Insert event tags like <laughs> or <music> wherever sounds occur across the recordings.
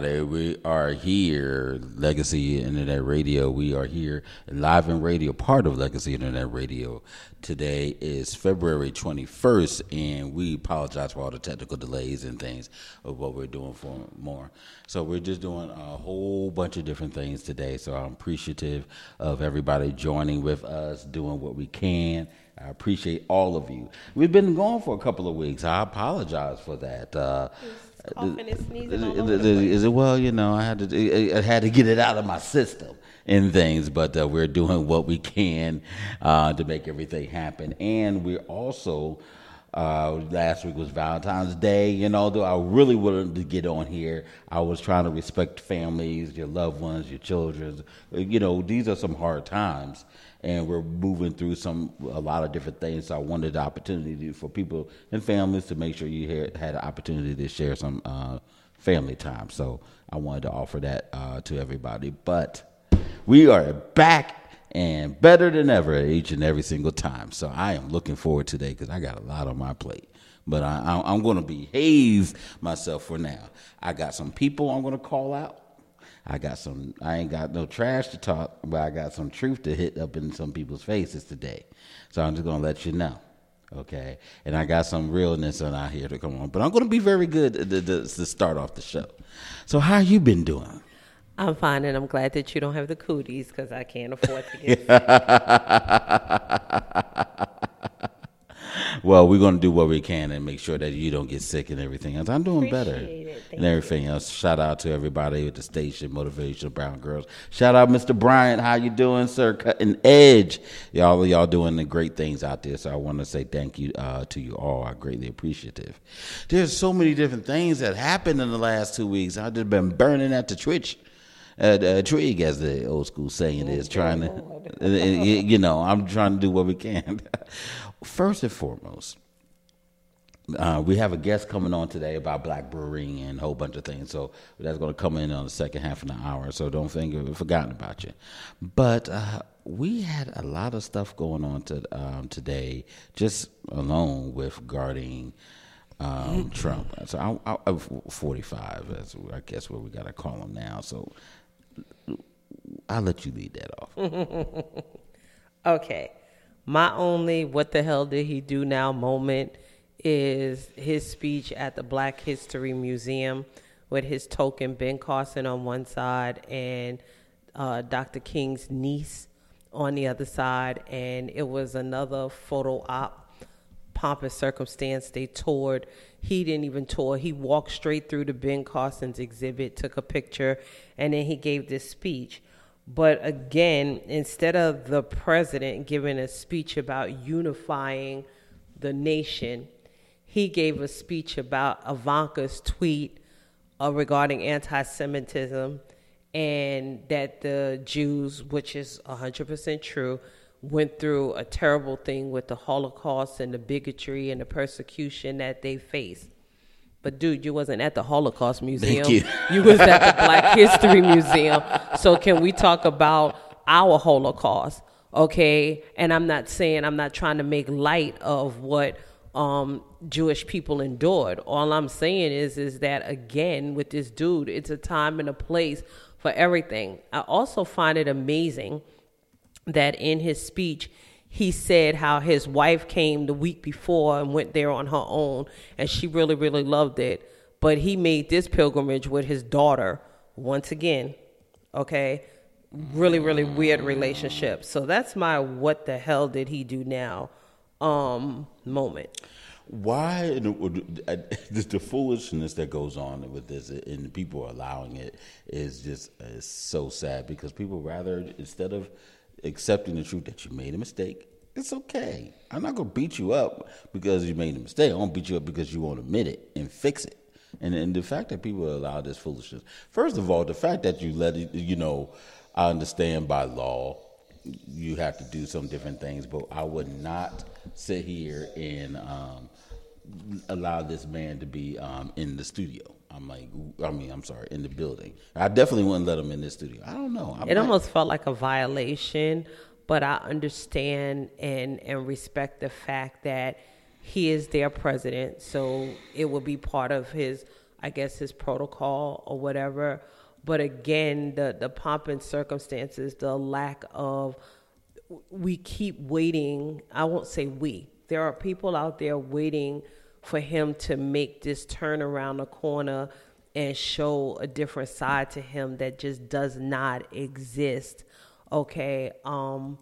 Everybody. We are here, Legacy Internet Radio. We are here Enliven Radio, part of Legacy Internet Radio. Today is February 21st, and we apologize for all the technical delays and things of what we're doing for more. So, we're just doing a whole bunch of different things today. So, I'm appreciative of everybody joining with us, doing what we can. I appreciate all of you. We've been gone for a couple of weeks. I apologize for that. Uh, coughing and sneezing is, over is- the place. is it well? You know, I had to. I had to get it out of my system and things, but uh, we're doing what we can uh, to make everything happen. And we're also. Uh, last week was Valentine's Day. You know, though I really wanted to get on here. I was trying to respect families, your loved ones, your children. You know, these are some hard times, and we're moving through some a lot of different things. So I wanted the opportunity for people and families to make sure you had had an opportunity to share some uh, family time. So I wanted to offer that uh, to everybody. But we are back and better than ever each and every single time. So I am looking forward today because I got a lot on my plate. But I, I, I'm going to behave myself for now. I got some people I'm going to call out. I got some. I ain't got no trash to talk, but I got some truth to hit up in some people's faces today. So I'm just gonna let you know, okay? And I got some realness on out here to come on, but I'm gonna be very good to, to, to start off the show. So how you been doing? I'm fine, and I'm glad that you don't have the cooties because I can't afford to get. <laughs> Well, we're gonna do what we can and make sure that you don't get sick and everything else. I'm doing better Appreciate it. And everything else. Shout out to everybody at the station, Motivational Brown Girls. Shout out, Mr. Bryant. How you doing, sir? Cutting edge. Y'all, y'all doing the great things out there. So I want to say thank you uh, to you all. I greatly appreciative. There's so many different things that happened in the last two weeks. I've just been burning at the twitch. At uh, Trig, as the old school saying is, trying to, <laughs> you know, I'm trying to do what we can. <laughs> First and foremost, uh, we have a guest coming on today about black brewing and a whole bunch of things. So that's going to come in on the second half of the hour. So don't think we've forgotten about you. But uh, we had a lot of stuff going on to, um, today, just alone with guarding um, Trump. So I, I, I'm 45. That's I guess what we got to call him now. So I'll let you lead that off. <laughs> Okay, my only "what the hell did he do now" moment is his speech at the Black History Museum with his token Ben Carson on one side and uh, Dr. King's niece on the other side, and it was another photo op pomp and circumstance. They toured. He didn't even tour. He walked straight through to Ben Carson's exhibit, took a picture, and then he gave this speech. But again, instead of the president giving a speech about unifying the nation, he gave a speech about Ivanka's tweet uh, regarding anti Semitism and that the Jews, which is 100% true, went through a terrible thing with the Holocaust and the bigotry and the persecution that they faced. But dude, you wasn't at the Holocaust Museum. Thank you. was at the Black History Museum. So can we talk about our Holocaust? Okay, and I'm not saying I'm not trying to make light of what um, Jewish people endured. All I'm saying is is that again with this dude, it's a time and a place for everything. I also find it amazing that in his speech he said how his wife came the week before and went there on her own and she really really loved it. But he made this pilgrimage with his daughter once again okay? Really really weird relationship. So that's my what the hell did he do now um moment. Why uh, <laughs> the, foolishness that goes on with this and people allowing it is just is so sad because people rather instead of accepting the truth that you made a mistake, it's okay. I'm not gonna beat you up because you made a mistake. I'm gonna beat you up because you won't admit it and fix it. And and the fact that people allow this foolishness. First of all, the fact that you let it, you know, I understand by law you have to do some different things, but I would not sit here and um, allow this man to be um, in the studio. I'm like, I mean, I'm sorry, in the building. I definitely wouldn't let him in this studio. I don't know. I it might- almost felt like a violation but i understand and and respect the fact that he is their president so it will be part of his I guess, his protocol or whatever. But again, the the pomp and circumstances, the lack of, we keep waiting. I won't say we. There are people out there waiting for him to make this turn around the corner and show a different side to him that just does not exist. Okay. Um,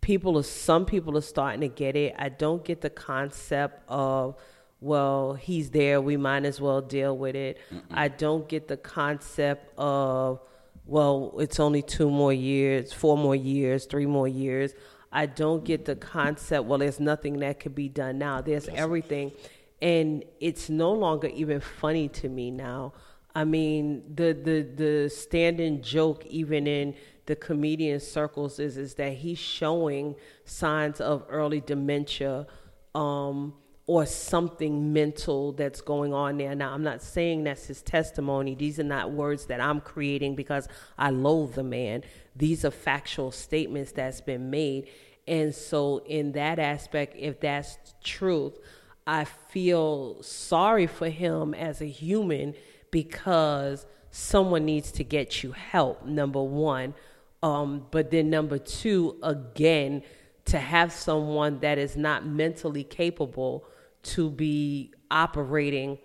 people are some people are starting to get it. I don't get the concept of well, he's there, we might as well deal with it. Mm-mm. I don't get the concept of well, it's only two more years, four more years, three more years. I don't get the concept, well, there's nothing that could be done now. There's everything. And it's no longer even funny to me now. I mean, the the the standing joke even in the comedian circles is is that he's showing signs of early dementia um, or something mental that's going on there. Now, I'm not saying that's his testimony. These are not words that I'm creating because I loathe the man. These are factual statements that's been made. And so, in that aspect, if that's truth, I feel sorry for him as a human because someone needs to get you help, number one. Um, but then, number two, again, to have someone that is not mentally capable to be operating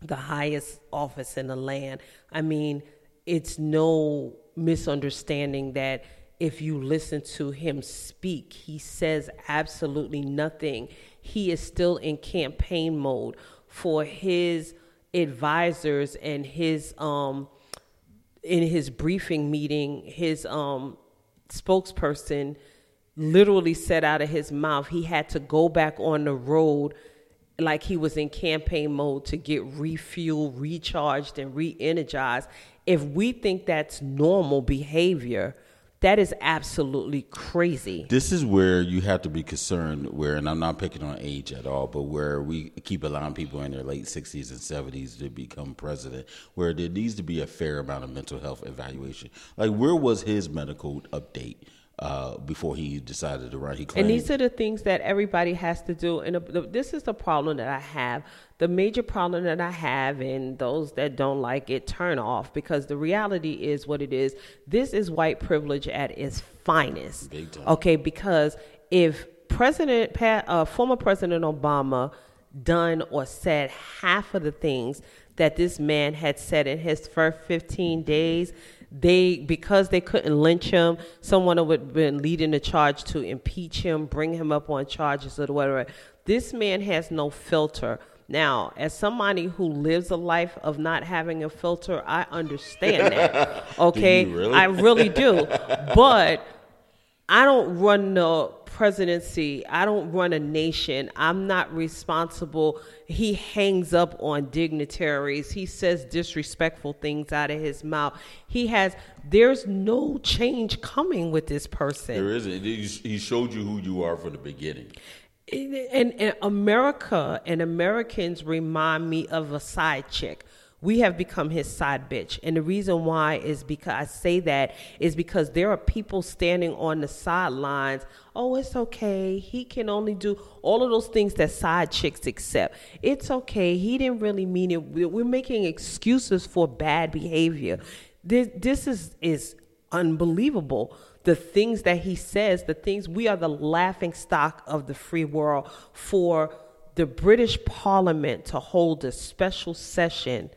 the highest office in the land. I mean, it's no misunderstanding that if you listen to him speak, he says absolutely nothing. He is still in campaign mode for his advisors and his um in his briefing meeting, his um, spokesperson literally said out of his mouth he had to go back on the road like he was in campaign mode to get refueled, recharged, and re energized. If we think that's normal behavior, that is absolutely crazy. This is where you have to be concerned. Where, and I'm not picking on age at all, but where we keep allowing people in their late 60s and 70s to become president, where there needs to be a fair amount of mental health evaluation. Like, where was his medical update? Uh, before he decided to run. He claimed, and these are the things that everybody has to do. And this is the problem that I have. The major problem that I have, and those that don't like it, turn off because the reality is what it is. This is white privilege at its finest. Okay, because if President, uh, former President Obama, done or said half of the things that this man had said in his first 15 days they because they couldn't lynch him, someone would have been leading the charge to impeach him, bring him up on charges or whatever. This man has no filter. Now, as somebody who lives a life of not having a filter, I understand that. <laughs> Okay, really? I really do. <laughs> But I don't run the presidency. I don't run a nation. I'm not responsible. He hangs up on dignitaries. He says disrespectful things out of his mouth. He has, there's no change coming with this person. There isn't. He showed you who you are from the beginning. And, and America and Americans remind me of a side chick we have become his side bitch. And the reason why is because I say that is because there are people standing on the sidelines. Oh, it's okay. He can only do all of those things that side chicks accept. It's okay. He didn't really mean it. We're making excuses for bad behavior. This, this is, is unbelievable. The things that he says, the things we are the laughing stock of the free world for the British Parliament to hold a special session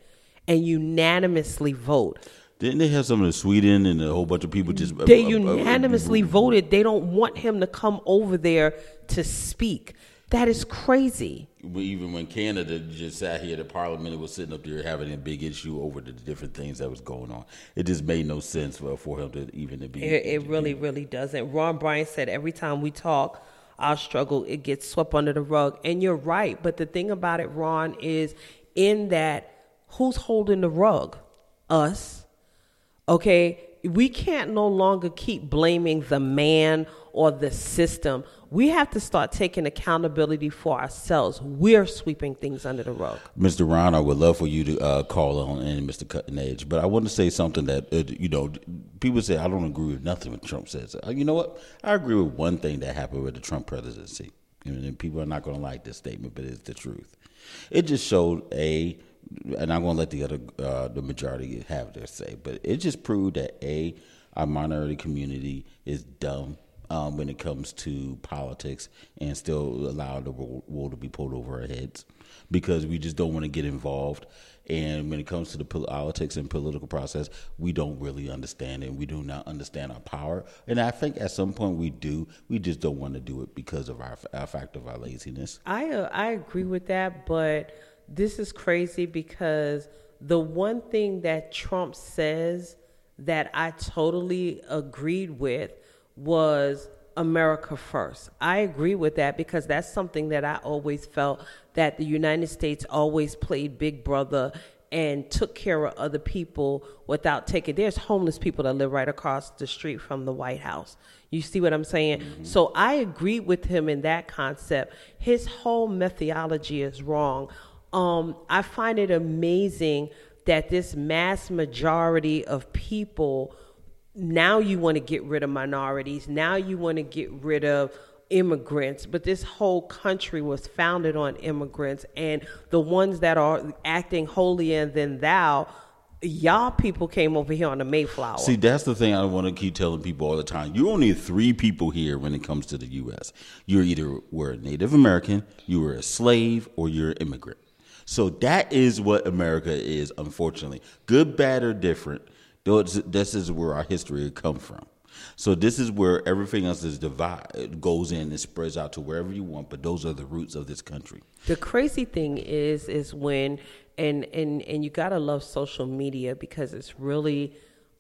and unanimously vote. Didn't they have some in Sweden and a whole bunch of people just? They uh, uh, unanimously uh, voted. They don't want him to come over there to speak. That is crazy. Even when Canada just sat here, the parliament was sitting up there having a big issue over the different things that was going on. It just made no sense for, for him to even to be. It, it really, really doesn't. Ron Bryant said every time we talk, our struggle it gets swept under the rug, and you're right. But the thing about it, Ron, is in that who's holding the rug? Us. Okay? We can't no longer keep blaming the man or the system. We have to start taking accountability for ourselves. We're sweeping things under the rug. Mr. Ron, I would love for you to uh, call on and Mr. Cutting Edge, but I want to say something that, uh, you know, people say I don't agree with nothing what Trump says. Uh, you know what? I agree with one thing that happened with the Trump presidency and people are not going to like this statement, but it's the truth. It just showed a, and I'm going to let the other, uh, the majority have their say, but it just proved that a, our minority community is dumb um, when it comes to politics and still allow the wool to be pulled over our heads because we just don't want to get involved. And when it comes to the politics and political process, we don't really understand it. We do not understand our power. And I think at some point we do. We just don't want to do it because of our, our fact of our laziness. I uh, I agree with that, but this is crazy because the one thing that Trump says that I totally agreed with was America first. I agree with that because that's something that I always felt that the United States always played big brother and took care of other people without taking there's homeless people that live right across the street from the White House. You see what I'm saying? Mm-hmm. So I agree with him in that concept. His whole methodology is wrong. Um, I find it amazing that this mass majority of people now you want to get rid of minorities. Now you want to get rid of immigrants. But this whole country was founded on immigrants, and the ones that are acting holier than thou. Y'all people came over here on the Mayflower. See, that's the thing I want to keep telling people all the time. You only three people here when it comes to the U.S. You're either were a Native American, you were a slave, or you're an immigrant. So that is what America is, unfortunately. Good, bad, or different this is where our history come from. So this is where everything else is divide goes in and spreads out to wherever you want. But those are the roots of this country. The crazy thing is, is when and and and you gotta love social media because it's really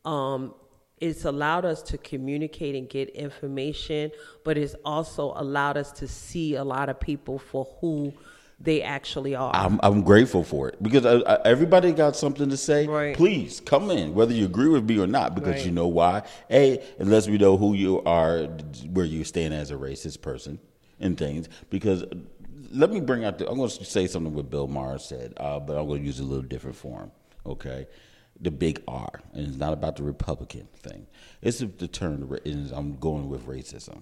um, it's allowed us to communicate and get information, but it's also allowed us to see a lot of people for who they actually are. I'm, I'm grateful for it because I, I, everybody got something to say. Right. Please come in, whether you agree with me or not, because right. you know why. A, it lets me know who you are, where you stand as a racist person, and things. Because uh, let me bring out. The, I'm going to say something what Bill Maher said, uh, but I'm going to use a little different form. Okay. The big R, and it's not about the Republican thing. It's the term. I'm going with racism.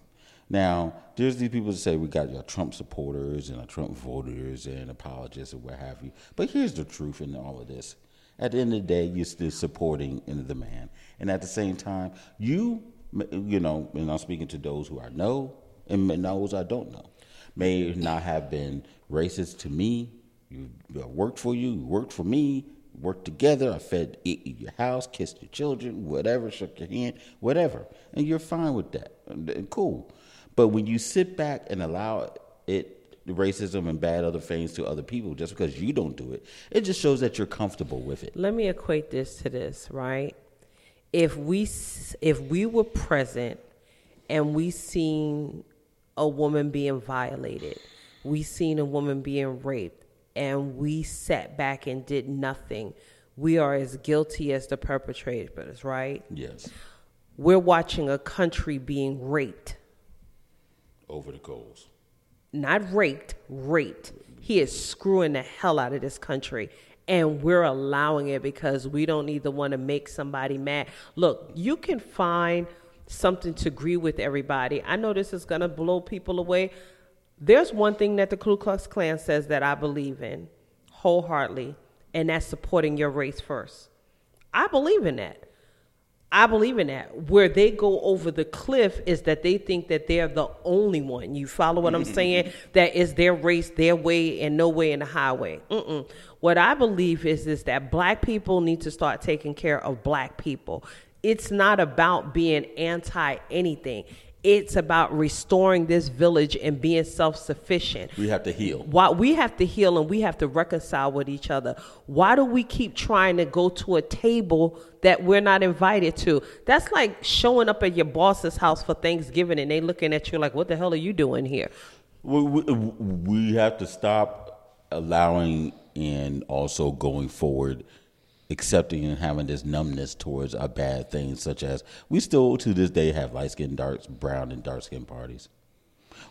Now, there's these people that say we got your Trump supporters and our Trump voters and apologists and what have you. But here's the truth in all of this. At the end of the day, you're still supporting the man. And at the same time, you, you know, and I'm speaking to those who I know and those I don't know, may not have been racist to me. You worked for you, you worked for me, worked together. I fed your house, kissed your children, whatever, shook your hand, whatever. And you're fine with that. Cool. But when you sit back and allow it racism and bad other things to other people just because you don't do it, it just shows that you're comfortable with it. Let me equate this to this, right? If we if we were present and we seen a woman being violated, we seen a woman being raped, and we sat back and did nothing, we are as guilty as the perpetrators, right? Yes. We're watching a country being raped over the coals. Not raped, raped. He is screwing the hell out of this country. And we're allowing it because we don't either want to make somebody mad. Look, you can find something to agree with everybody. I know this is going to blow people away. There's one thing that the Ku Klux Klan says that I believe in wholeheartedly, and that's supporting your race first. I believe in that. I believe in that. Where they go over the cliff is that they think that they're the only one. You follow what I'm saying? That is their race, their way, and no way in the highway. Mm-mm. What I believe is is that black people need to start taking care of black people. It's not about being anti anything it's about restoring this village and being self-sufficient. We have to heal. Why we have to heal and we have to reconcile with each other. Why do we keep trying to go to a table that we're not invited to? That's like showing up at your boss's house for Thanksgiving and they looking at you like, "What the hell are you doing here?" We, we, we have to stop allowing and also going forward accepting and having this numbness towards a bad things, such as we still to this day have light skin, dark, brown, and dark skin parties.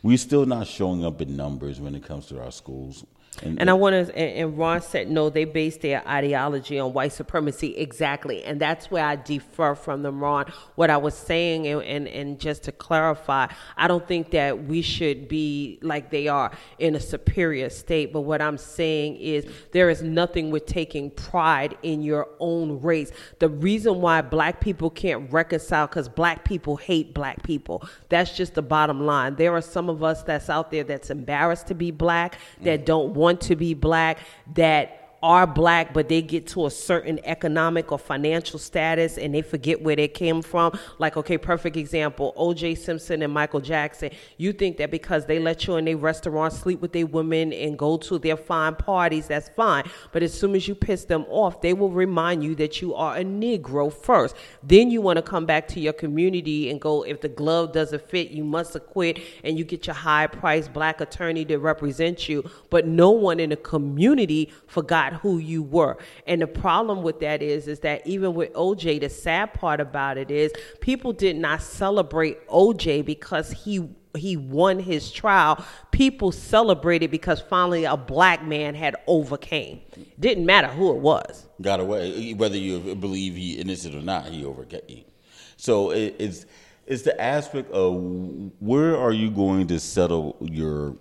We're still not showing up in numbers when it comes to our schools. And, and I want to, and, and, Ron said, no, they base their ideology on white supremacy. Exactly. And that's where I defer from them, Ron. What I was saying, and, and, and just to clarify, I don't think that we should be like they are in a superior state. But what I'm saying is there is nothing with taking pride in your own race. The reason why black people can't reconcile, because black people hate black people. That's just the bottom line. There are some of us that's out there that's embarrassed to be black, that mm. don't want to be black that are black, but they get to a certain economic or financial status and they forget where they came from. Like, okay, perfect example OJ Simpson and Michael Jackson. You think that because they let you in their restaurant, sleep with their women, and go to their fine parties, that's fine. But as soon as you piss them off, they will remind you that you are a Negro first. Then you want to come back to your community and go, if the glove doesn't fit, you must acquit, and you get your high priced black attorney to represent you. But no one in the community forgot who you were. And the problem with that is, is that even with OJ, the sad part about it is people did not celebrate OJ because he he won his trial. People celebrated because finally a black man had overcame. Didn't matter who it was. Got away, whether you believe he innocent or not, he overcame. So it's it's the aspect of where are you going to settle your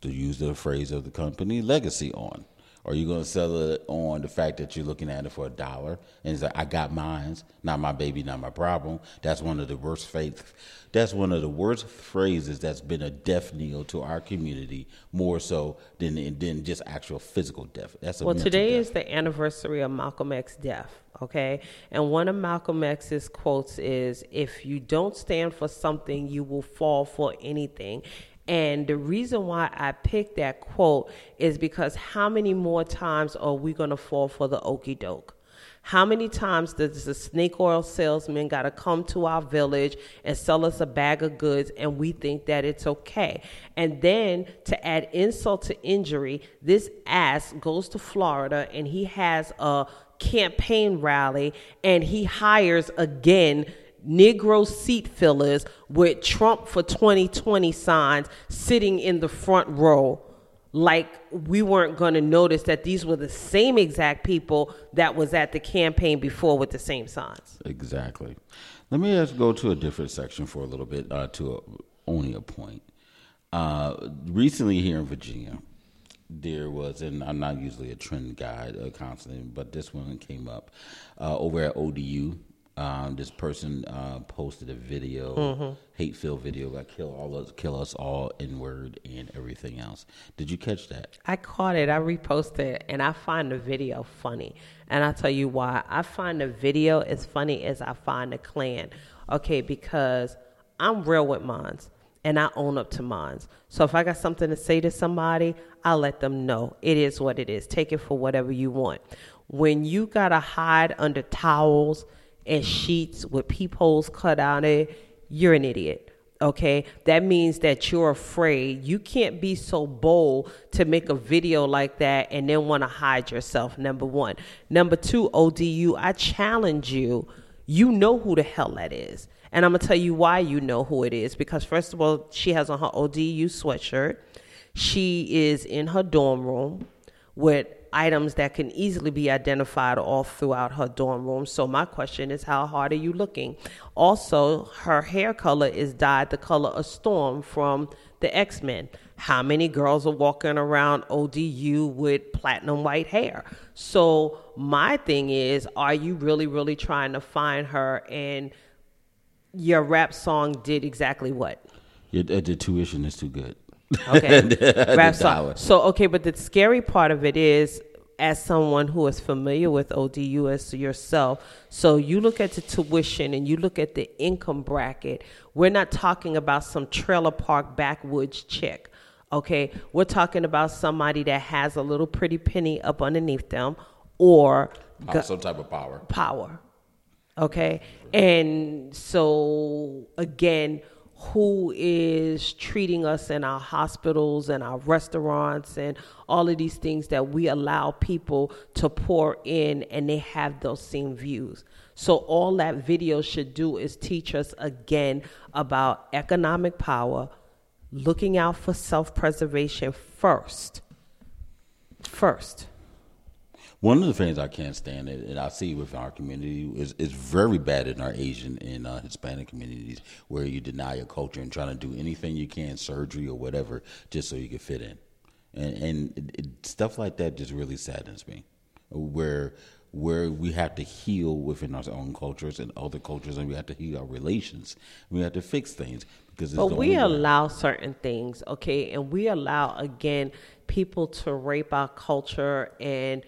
to use the phrase of the company legacy on are you going to sell it on the fact that you're looking at it for a dollar and it's like I got mines, not my baby, not my problem? That's one of the worst faith. That's one of the worst phrases that's been a death knell to our community more so than than just actual physical death. That's well. Today death. is the anniversary of Malcolm X's death. Okay, and one of Malcolm X's quotes is, "If you don't stand for something, you will fall for anything." And the reason why I picked that quote is because how many more times are we going to fall for the okey doke? How many times does the snake oil salesman got to come to our village and sell us a bag of goods and we think that it's okay? And then to add insult to injury, this ass goes to Florida and he has a campaign rally and he hires again Negro seat fillers with Trump for 2020 signs sitting in the front row like we weren't going to notice that these were the same exact people that was at the campaign before with the same signs. Exactly. Let me just go to a different section for a little bit, uh, to a, only a point. Uh, recently here in Virginia, there was, and I'm not usually a trend guy uh, constantly, but this one came up uh, over at ODU um, this person uh, posted a video, mm-hmm. hate-filled video, about kill all us, kill us all, in word and everything else. Did you catch that? I caught it. I reposted it, and I find the video funny. And I'll tell you why. I find the video as funny as I find the Klan. Okay, because I'm real with mines, and I own up to mines. So if I got something to say to somebody, I let them know. It is what it is. Take it for whatever you want. When you gotta hide under towels and sheets with peepholes cut out it, you're an idiot. Okay, that means that you're afraid. You can't be so bold to make a video like that and then want to hide yourself. Number one. Number two, ODU, I challenge you. You know who the hell that is. And I'm going to tell you why you know who it is. Because, first of all, she has on her ODU sweatshirt. She is in her dorm room with items that can easily be identified all throughout her dorm room. So my question is, how hard are you looking? Also, her hair color is dyed the color of Storm from the X Men. How many girls are walking around ODU with platinum white hair? So my thing is, are you really, really trying to find her? And your rap song did exactly what? Your, uh, the tuition is too good. Okay. <laughs> So okay, but the scary part of it is as someone who is familiar with ODU as yourself, so you look at the tuition and you look at the income bracket. We're not talking about some trailer park backwoods chick. Okay, we're talking about somebody that has a little pretty penny up underneath them, or some type of power. Power. Okay, and so again who is treating us in our hospitals and our restaurants and all of these things that we allow people to pour in and they have those same views. So, all that video should do is teach us again about economic power, looking out for self preservation first first. One of the things I can't stand, and I see within our community, is is very bad in our Asian and uh, Hispanic communities, where you deny your culture and trying to do anything you can, surgery or whatever, just so you can fit in, and, and it, it, stuff like that just really saddens me. Where where we have to heal within our own cultures and other cultures, and we have to heal our relations. We have to fix things because. but we allow certain things, okay, and we allow again people to rape our culture and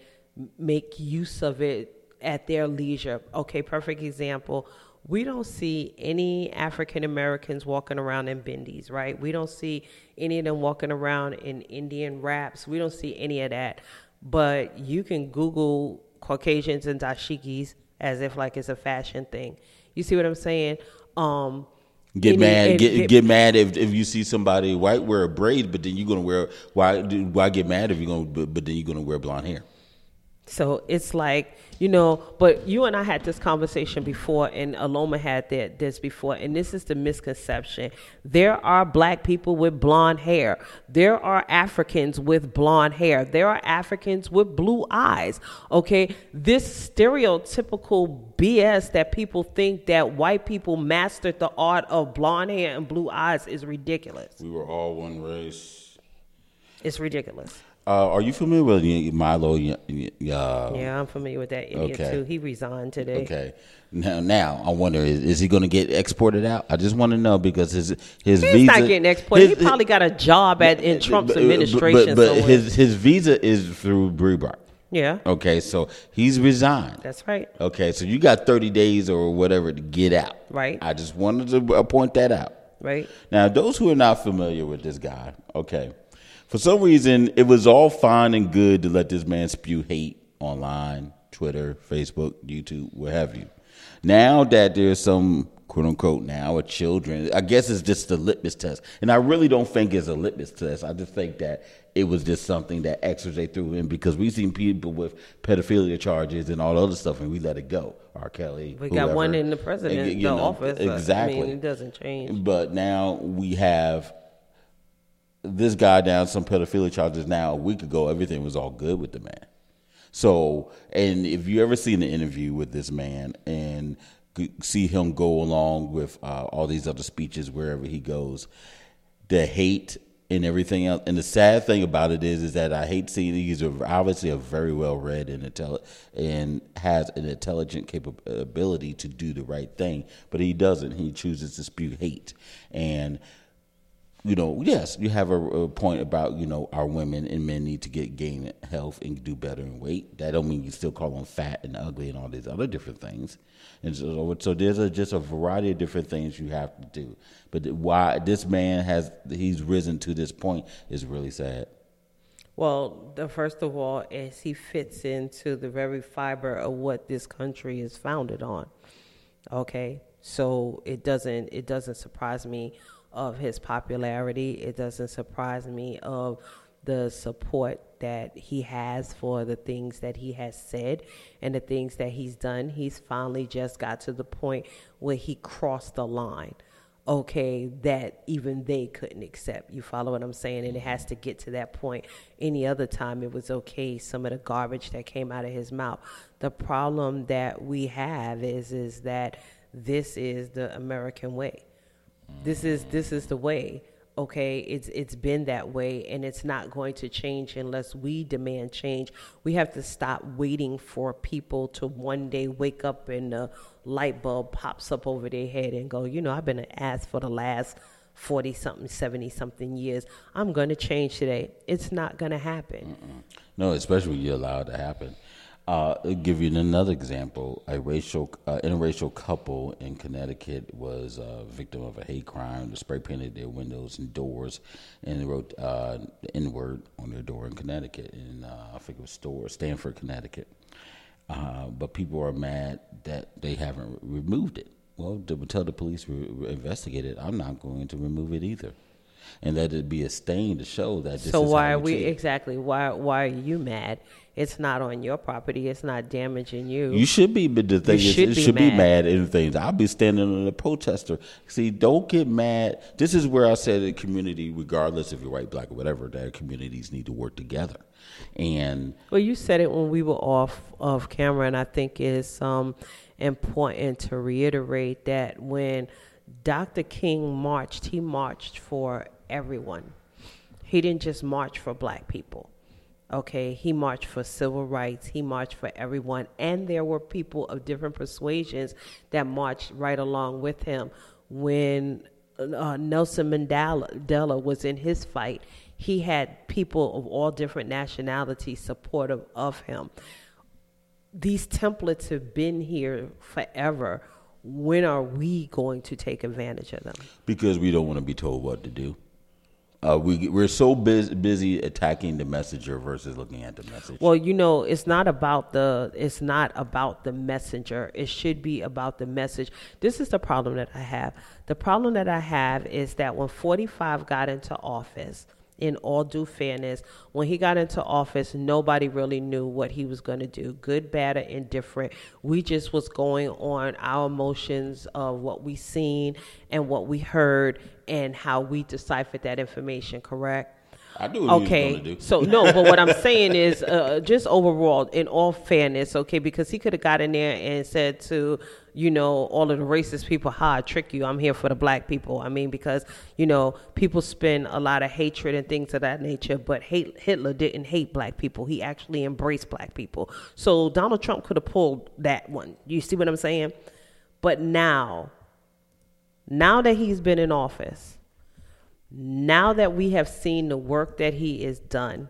make use of it at their leisure. Okay, perfect example. We don't see any African Americans walking around in bindis, right? We don't see any of them walking around in Indian wraps. We don't see any of that. But you can Google Caucasians and dashikis as if like it's a fashion thing. You see what I'm saying? Um, Get mad, get, get, get mad if, if you see somebody white wear a braid, but then you're gonna wear why why get mad if you're gonna but, but then you're gonna wear blonde hair. So it's like, you know, but you and I had this conversation before, and Aloma had that, this before, and this is the misconception. There are black people with blonde hair. There are Africans with blonde hair. There are Africans with blue eyes. Okay? This stereotypical BS that people think that white people mastered the art of blonde hair and blue eyes is ridiculous. We were all one race. It's ridiculous. Uh, are you familiar with Milo? Uh, yeah, I'm familiar with that idiot okay. too. He resigned today. Okay. Now, now I wonder is, is he going to get exported out? I just want to know because his his He's visa not getting exported. His, he probably got a job at in Trump's but, administration. But, but his his visa is through Breitbart. Yeah. Okay, so he's resigned. That's right. Okay, so you got 30 days or whatever to get out. Right. I just wanted to uh, point that out. Right. Now, those who are not familiar with this guy, okay for some reason, it was all fine and good to let this man spew hate online, Twitter, Facebook, YouTube, what have you. Now that there's some quote unquote now a children, I guess it's just the litmus test. And I really don't think it's a litmus test. I just think that it was just something that extras they threw in because we've seen people with pedophilia charges and all other stuff and we let it go. R. Kelly. We whoever. got one in the president, you the know, office. Exactly. I mean, it doesn't change. But now we have this guy down some pedophilia charges now a week ago everything was all good with the man. So and if you ever seen the interview with this man and see him go along with uh, all these other speeches wherever he goes the hate and everything else and the sad thing about it is is that i hate seeing he's obviously a very well read and intelli- and has an intelligent capability to do the right thing but he doesn't. He chooses to spew hate. And you know, yes, you have a, a, point about you know our women and men need to get gain health and do better in weight. That don't mean you still call them fat and ugly and all these other different things. And so, so there's a, just a variety of different things you have to do. But why this man has he's risen to this point is really sad. Well, the first of all, is he fits into the very fiber of what this country is founded on. Okay, so it doesn't it doesn't surprise me of his popularity. It doesn't surprise me of the support that he has for the things that he has said and the things that he's done. He's finally just got to the point where he crossed the line. Okay, that even they couldn't accept. You follow what I'm saying? And it has to get to that point. Any other time, it was okay. Some of the garbage that came out of his mouth. The problem that we have is is that this is the American way this is this is the way. Okay, it's it's been that way, and it's not going to change unless we demand change. We have to stop waiting for people to one day wake up and the light bulb pops up over their head and go, you know, I've been an ass for the last 40 something, 70 something years. I'm going to change today. It's not going to happen. Mm-mm. No, especially when you allow it to happen. Uh, I'll give you another example. A racial, uh, interracial couple in Connecticut was a victim of a hate crime. They spray painted their windows and doors, and wrote uh, the N word on their door in Connecticut. In uh, I think it was store Stamford, Connecticut. Uh, but people are mad that they haven't removed it. Well, to tell the police we investigate it, I'm not going to remove it either. and that it be a stain to show that. so why are we treat. exactly? Why why are you mad? It's not on your property. It's not damaging you. You should be, but the thing you is, should, it be, should mad. be mad in things. I'll be standing on the protester. See, don't get mad. This is where I said the community, regardless if you're white, black, or whatever, that communities need to work together. And well, you said it when we were off of camera, and I think it's um, important to reiterate that when Dr. King marched, he marched for everyone. He didn't just march for black people. Okay, he marched for civil rights, he marched for everyone, and there were people of different persuasions that marched right along with him. When uh, Nelson Mandela was in his fight, he had people of all different nationalities supportive of him. These templates have been here forever. When are we going to take advantage of them? Because we don't want to be told what to do. Uh, we we're so busy, busy attacking the messenger versus looking at the message. Well, you know, it's not about the it's not about the messenger. It should be about the message. This is the problem that I have. The problem that I have is that when 45 got into office, in all due fairness, when he got into office, nobody really knew what he was going to do, good, bad, or indifferent. We just was going on our emotions of what we seen and what we heard and how we deciphered that information. Correct? I do. okay. So no, but what I'm saying is, uh, just overall, in all fairness, okay, because he could have got in there and said to, you know, all of the racist people, "Ha, I trick you. I'm here for the black people." I mean, because you know, people spend a lot of hatred and things of that nature, but hate, Hitler didn't hate black people. He actually embraced black people. So Donald Trump could have pulled that one. You see what I'm saying? But now, now that he's been in office now that we have seen the work that he has done,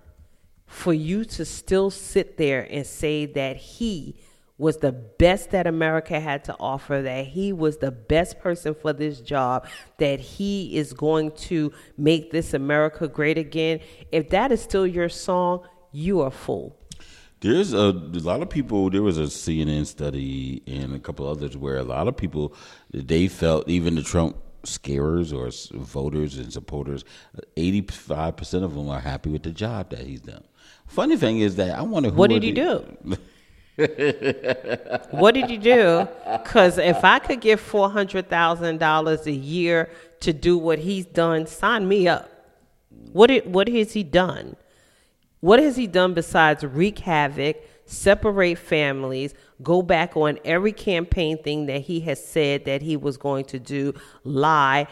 for you to still sit there and say that he was the best that America had to offer, that he was the best person for this job, that he is going to make this America great again. If that is still your song, you are fool. There's a, a, lot of people. There was a CNN study and a couple others where a lot of people they felt even the Trump scarers or voters and supporters, 85% of them are happy with the job that he's done. Funny thing is that I wonder <laughs> What did he do? what did he do? Because if I could get $400,000 a year to do what he's done, sign me up. What, it, what has he done? What has he done besides wreak havoc, separate families, go back on every campaign thing that he has said that he was going to do, lie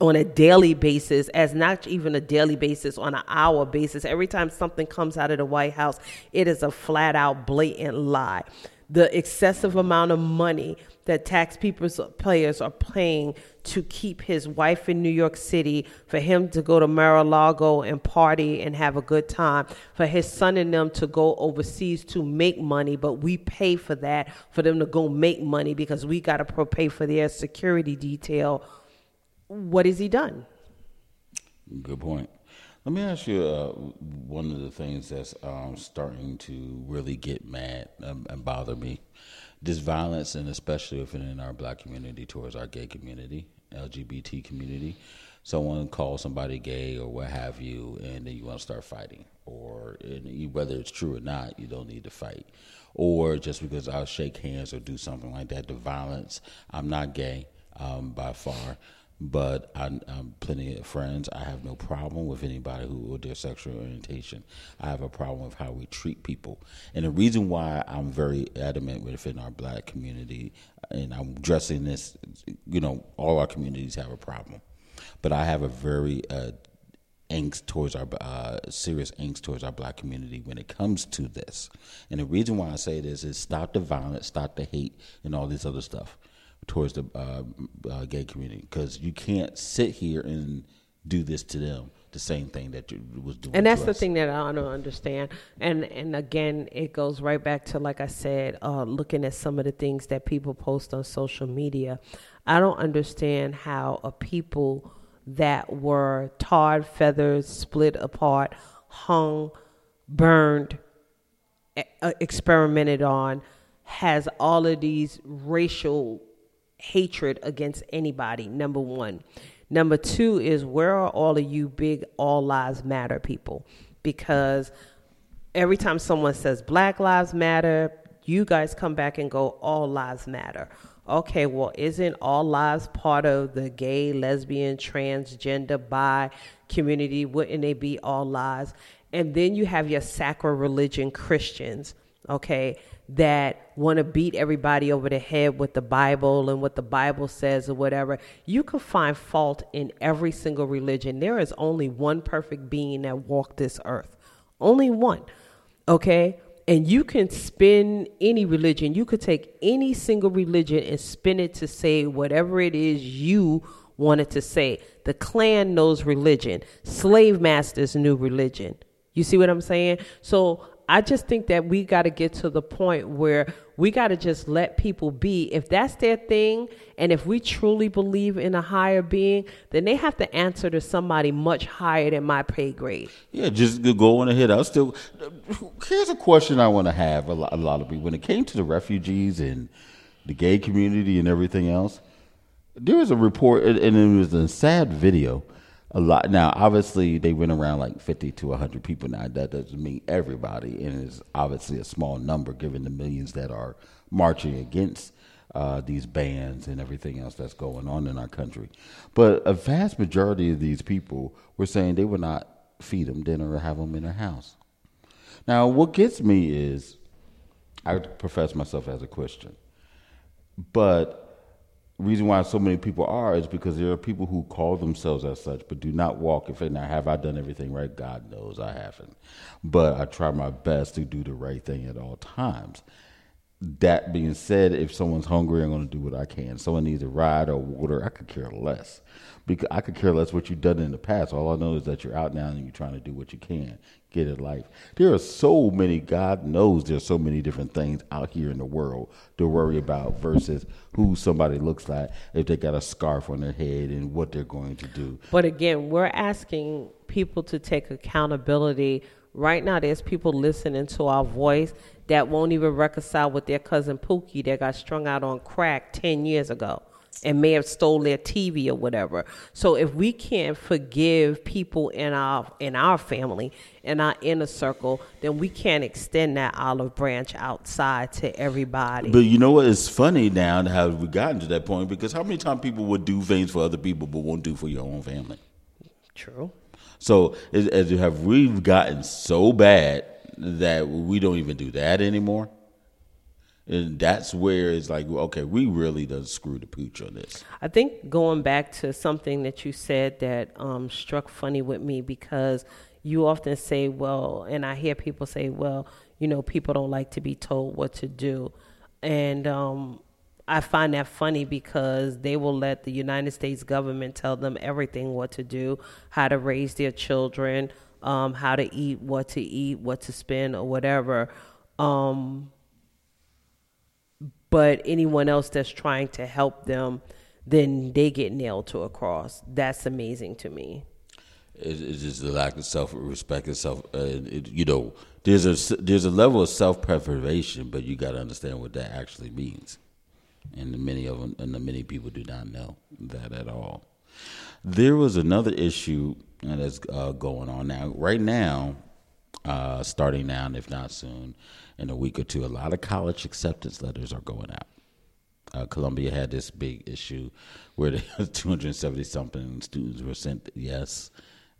on a daily basis, as not even a daily basis, on an hour basis. Every time something comes out of the White House, it is a flat out blatant lie. The excessive amount of money that taxpayers players are paying to keep his wife in New York City, for him to go to Mar-a-Lago and party and have a good time, for his son and them to go overseas to make money, but we pay for that for them to go make money because we got to pay for their security detail. What has he done? Good point. Let me ask you uh, one of the things that's um, starting to really get mad and, and bother me this violence, and especially within our black community towards our gay community, LGBT community. Someone calls somebody gay or what have you, and then you want to start fighting, or whether it's true or not, you don't need to fight, or just because I'll shake hands or do something like that. The violence. I'm not gay um, by far but I, am plenty of friends. I have no problem with anybody who with their sexual orientation. I have a problem with how we treat people, and the reason why I'm very adamant within our black community, and I'm addressing this, you know, all our communities have a problem, but I have a very uh, angst towards our uh, serious angst towards our black community when it comes to this. And the reason why I say this is stop the violence, stop the hate, and all this other stuff towards the uh, uh, gay community because you can't sit here and do this to them the same thing that you was doing and that's the us. thing that i don't understand and and again it goes right back to like i said uh, looking at some of the things that people post on social media i don't understand how a people that were tarred feathers split apart hung burned experimented on has all of these racial hatred against anybody, number one. Number two is where are all of you big all lives matter people? Because every time someone says Black Lives Matter, you guys come back and go all lives matter. Okay, well, isn't all lives part of the gay, lesbian, transgender, bi community? Wouldn't they be all lives? And then you have your sacro-religion Christians, okay, that want to beat everybody over the head with the Bible and what the Bible says or whatever. You can find fault in every single religion. There is only one perfect being that walked this earth. Only one. Okay? And you can spin any religion. You could take any single religion and spin it to say whatever it is you wanted to say. The Klan knows religion. Slave masters knew religion. You see what I'm saying? So I just think that we got to get to the point where we got to just let people be. If that's their thing, and if we truly believe in a higher being, then they have to answer to somebody much higher than my pay grade. Yeah, just go on ahead. I still. Here's a question I want to have a lot, a lot of people when it came to the refugees and the gay community and everything else. There was a report, and it was a sad video a lot. Now, obviously, they went around like 50 to 100 people. Now, that doesn't mean everybody, and it's obviously a small number given the millions that are marching against uh, these bans and everything else that's going on in our country. But a vast majority of these people were saying they would not feed them dinner or have them in their house. Now, what gets me is I profess myself as a Christian, but reason why so many people are is because there are people who call themselves as such but do not walk if now have I done everything right? God knows I haven't. But I try my best to do the right thing at all times. That being said if someone's hungry I'm going to do what I can. Someone needs a ride or water I could care less. Because I could care less what you've done in the past. All I know is that you're out now and you're trying to do what you can get a life. There are so many, God knows there's so many different things out here in the world to worry about versus who somebody looks like, if they got a scarf on their head and what they're going to do. But again, we're asking people to take accountability. Right now, there's people listening to our voice that won't even reconcile with their cousin Pookie that got strung out on crack 10 years ago and may have stole their TV or whatever. So if we can't forgive people in our in our family in our inner circle, then we can't extend that olive branch outside to everybody. But you know what? It's funny now how we've gotten to that point because how many times people would do things for other people but won't do for your own family? True. So as, as have we've gotten so bad that we don't even do that anymore? And that's where it's like, okay, we really done screw the pooch on this. I think going back to something that you said that um, struck funny with me because you often say, well, and I hear people say, well, you know, people don't like to be told what to do. And um, I find that funny because they will let the United States government tell them everything what to do, how to raise their children, um, how to eat, what to eat, what to spend, or whatever. Um, but anyone else that's trying to help them, then they get nailed to a cross. That's amazing to me. It's just the lack of self respect and self. Uh, it, you know, there's a there's a level of self preservation, but you got to understand what that actually means. And many of them, and the many people do not know that at all. There was another issue that's uh, going on now. Right now, uh, starting now, and if not soon, in a week or two. A lot of college acceptance letters are going out. Uh, Columbia had this big issue where <laughs> 270 something students were sent yes.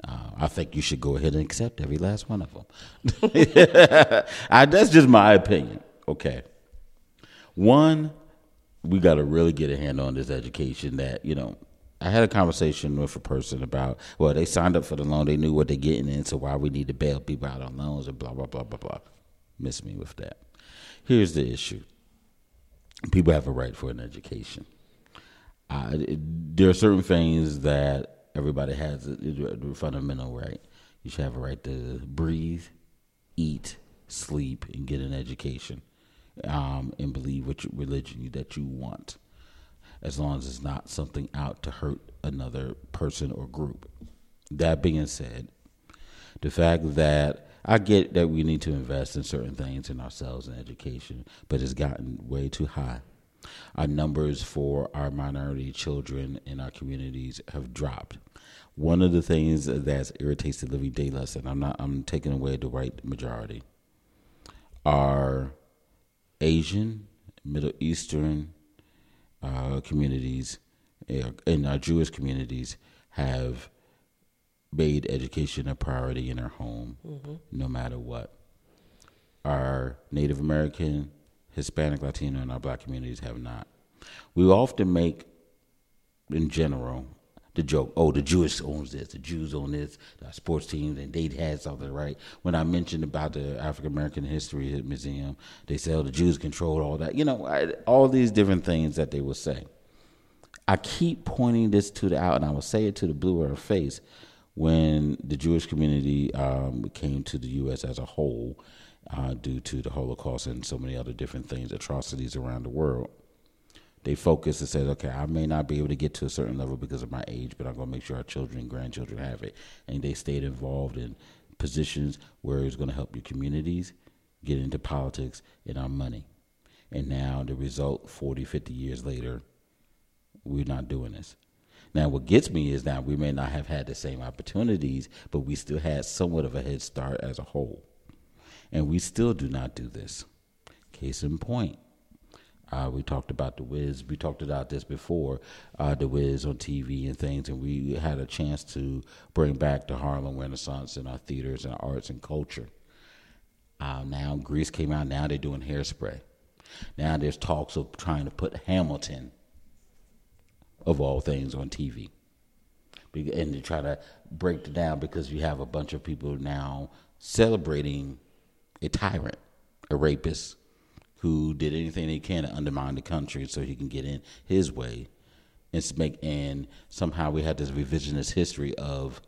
Uh, I think you should go ahead and accept every last one of them. <laughs> I, that's just my opinion. Okay. One, we got to really get a hand on this education that, you know, I had a conversation with a person about, well, they signed up for the loan, they knew what they're getting in, so why we need to bail people out on loans and blah, blah, blah, blah, blah miss me with that. Here's the issue people have a right for an education. Uh, it, there are certain things that everybody has a, fundamental right. You should have a right to breathe, eat, sleep, and get an education, um, and believe what religion that you want, as long as it's not something out to hurt another person or group. That being said, the fact that I get that we need to invest in certain things in ourselves and education, but it's gotten way too high. Our numbers for our minority children in our communities have dropped. One of the things that irritates the living daylights, and I'm not, I'm taking away the white majority, are Asian, Middle Eastern uh, communities, and our Jewish communities have made education a priority in their home, mm-hmm. no matter what. Our Native American, Hispanic, Latino, and our black communities have not. We often make, in general, the joke, oh, the Jewish owns this, the Jews own this, the sports teams, and they had something, right? When I mentioned about the African American History Museum, they say, oh, the Jews controlled all that. You know, I, all these different things that they will say. I keep pointing this to the out, and I will say it to the blue of her face when the Jewish community um, came to the U.S. as a whole uh, due to the Holocaust and so many other different things, atrocities around the world. They focused and said, okay, I may not be able to get to a certain level because of my age, but I'm going to make sure our children and grandchildren have it. And they stayed involved in positions where it's going to help your communities get into politics and our money. And now the result, 40, 50 years later, we're not doing this. Now, what gets me is that we may not have had the same opportunities, but we still had somewhat of a head start as a whole. And we still do not do this. Case in point, uh, we talked about the Wiz. We talked about this before, uh, the Wiz on TV and things, and we had a chance to bring back the Harlem Renaissance in our theaters and our arts and culture. Uh, now Grease came out. Now they're doing Hairspray. Now there's talks of trying to put Hamilton of all things on TV. And to try to break it down because you have a bunch of people now celebrating a tyrant, a rapist, who did anything he can to undermine the country so he can get in his way. And make and somehow we had this revisionist history of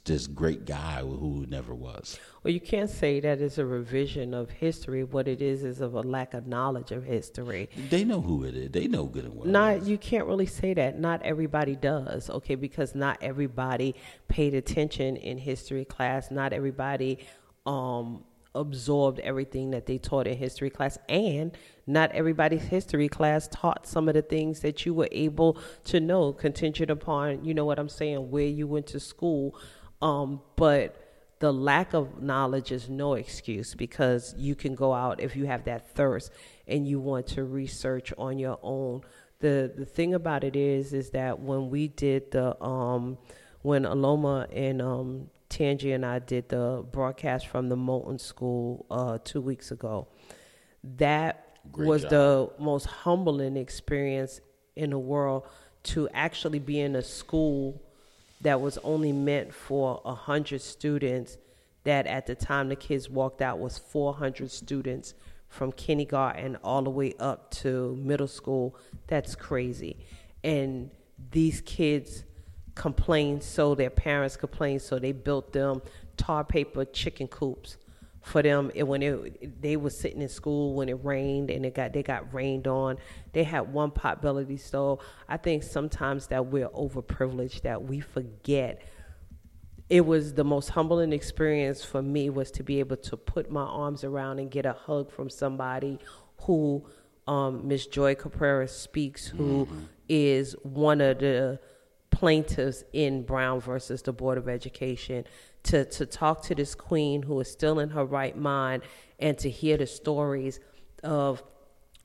this great guy who never was. Well, you can't say that it's a revision of history. What it is is of a lack of knowledge of history. They know who it is. They know good and well. Not you can't really say that. Not everybody does. Okay, because not everybody paid attention in history class. Not everybody um, absorbed everything that they taught in history class and not everybody's history class taught some of the things that you were able to know contingent upon you know what i'm saying where you went to school um, but the lack of knowledge is no excuse because you can go out if you have that thirst and you want to research on your own. The the thing about it is is that when we did the um, when Aloma and um, Tangi and I did the broadcast from the Moton School uh, two weeks ago, that Great was job. the most humbling experience in the world to actually be in a school that was only meant for 100 students that at the time the kids walked out was 400 students from kindergarten all the way up to middle school. That's crazy. And these kids complained so their parents complained so they built them tar paper chicken coops for them. It, when it, they were sitting in school when it rained and it got they got rained on they had one potbelly stove i think sometimes that we're overprivileged that we forget. It was the most humbling experience for me was to be able to put my arms around and get a hug from somebody who um, miss joy cabarrus speakes who mm-hmm. is one of the plaintiffs in brown versus the board of education to, to talk to this queen who is still in her right mind and to hear the stories of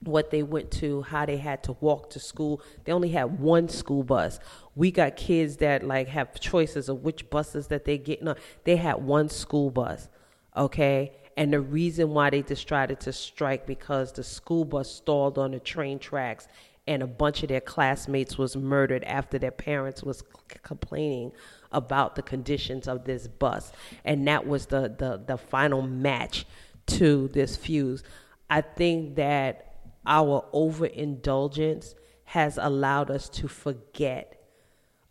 what they went to, how they had to walk to school. They only had one school bus. We got kids that like have choices of which buses that they get on. They had one school bus, okay? And the reason why they decided to strike because the school bus stalled on the train tracks and a bunch of their classmates was murdered after their parents was c- complaining about the conditions of this bus, and that was the the, the final match to this fuse. I think that our overindulgence has allowed us to forget.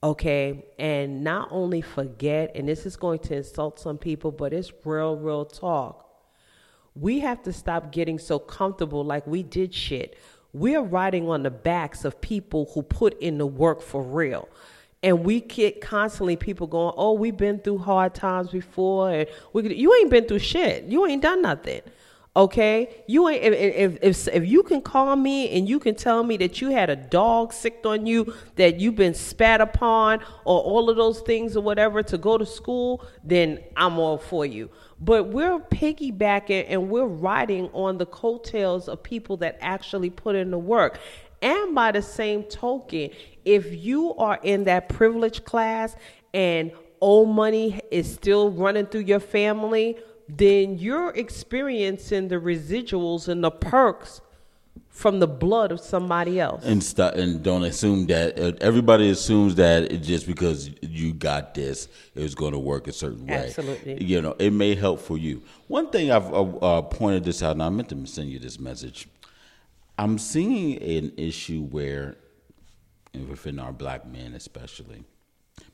Okay, and not only forget, and this is going to insult some people, but it's real, real talk. We have to stop getting so comfortable like we did shit. We're riding on the backs of people who put in the work for real and we get constantly people going, "Oh, we've been through hard times before," and we you ain't been through shit. You ain't done nothing. Okay, you ain't if, if if if you can call me and you can tell me that you had a dog sicked on you, that you've been spat upon, or all of those things or whatever to go to school, then I'm all for you. But we're piggybacking and we're riding on the coattails of people that actually put in the work. And by the same token, if you are in that privileged class and old money is still running through your family, then you're experiencing the residuals and the perks from the blood of somebody else. And and don't assume that uh, everybody assumes that it just because you got this, it's going to work a certain way. Absolutely. You know, it may help for you. One thing I've uh, uh, pointed this out, and I meant to send you this message. I'm seeing an issue where, within our black men especially,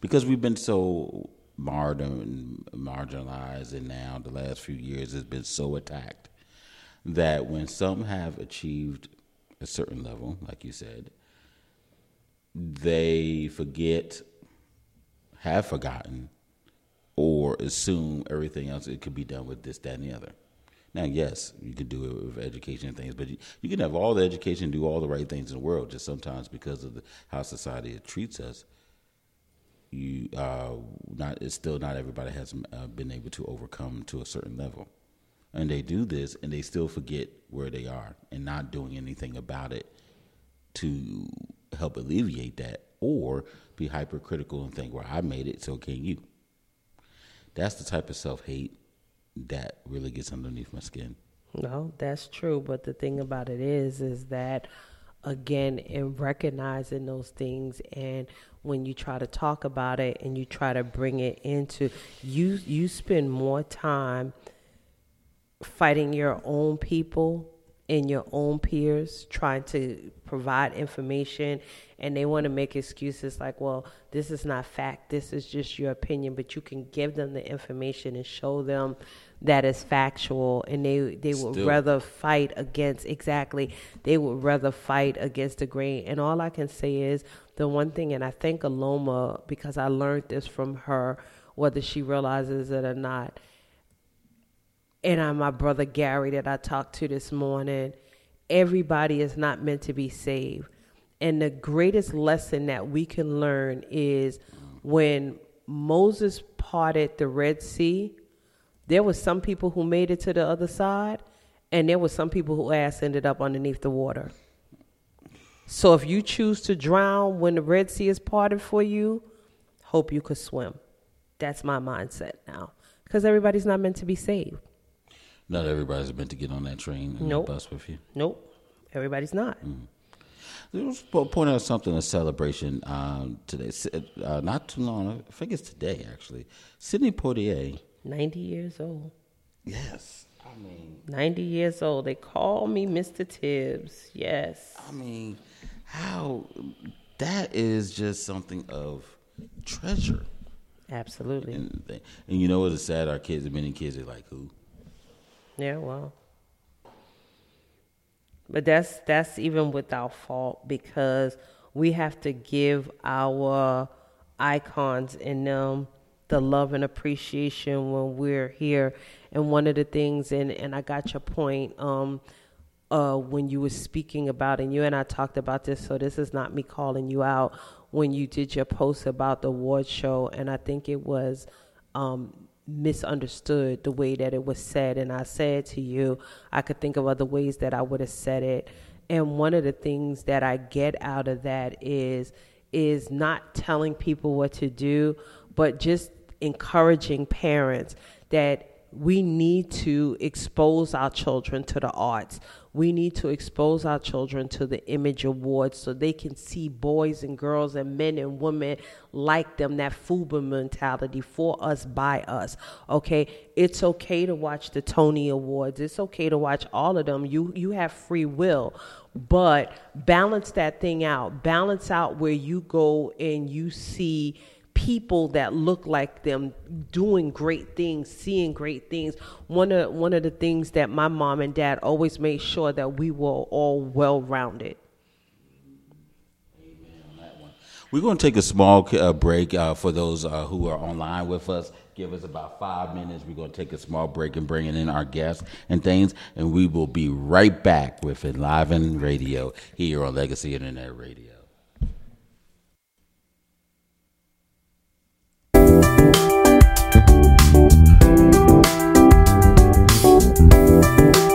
because we've been so martyred marginalized, and now the last few years has been so attacked that when some have achieved a certain level, like you said, they forget, have forgotten, or assume everything else it could be done with this, that, and the other. Now, yes, you can do it with education and things, but you, you can have all the education, do all the right things in the world. Just sometimes because of the, how society treats us, you uh, not it's still not everybody has uh, been able to overcome to a certain level, and they do this and they still forget where they are and not doing anything about it to help alleviate that, or be hypercritical and think, "Well, I made it, so can you?" That's the type of self hate that really gets underneath my skin. No, that's true. But the thing about it is, is that again, in recognizing those things and when you try to talk about it and you try to bring it into you you spend more time fighting your own people and your own peers trying to provide information and they want to make excuses like well this is not fact this is just your opinion but you can give them the information and show them that is factual and they they would Still. rather fight against exactly they would rather fight against the grain and all i can say is the one thing and i thank aloma because i learned this from her whether she realizes it or not and I'm my brother Gary that I talked to this morning. Everybody is not meant to be saved. And the greatest lesson that we can learn is when Moses parted the Red Sea, there was some people who made it to the other side, and there were some people who ass ended up underneath the water. So if you choose to drown when the Red Sea is parted for you, hope you could swim. That's my mindset now. Because everybody's not meant to be saved. Not everybody's meant to get on that train and Nope. bus with you. Nope. Everybody's not. Let's point out something, a celebration um, today. Uh, not too long, I think it's today actually. Sidney Poitier. 90 years old. Yes. I mean, 90 years old. They call me Mr. Tibbs. Yes. I mean, how that is just something of treasure. Absolutely. And, and you know what is sad? Our kids, many kids are like, who? Yeah, well. But that's that's even without fault because we have to give our icons in them the love and appreciation when we're here. And one of the things and, and I got your point, um, uh, when you were speaking about, and you and I talked about this, so this is not me calling you out when you did your post about the award show, and I think it was um, misunderstood the way that it was said. And I said to you, I could think of other ways that I would have said it. And one of the things that I get out of that is is not telling people what to do, but just encouraging parents that we need to expose our children to the arts. We need to expose our children to the image awards so they can see boys and girls and men and women like them, that FUBU mentality for us, by us. Okay? It's okay to watch the Tony Awards. It's okay to watch all of them. You you have free will. But balance that thing out. Balance out where you go and you see people that look like them doing great things, seeing great things. One of one of the things that my mom and dad always made sure that we were all well rounded. We're going to take a small uh, break uh, for those uh, who are online with us. Give us about five minutes. We're going to take a small break and bring in our guests and things, and we will be right back with Enliven Radio here on Legacy Internet Radio. Hello, everybody.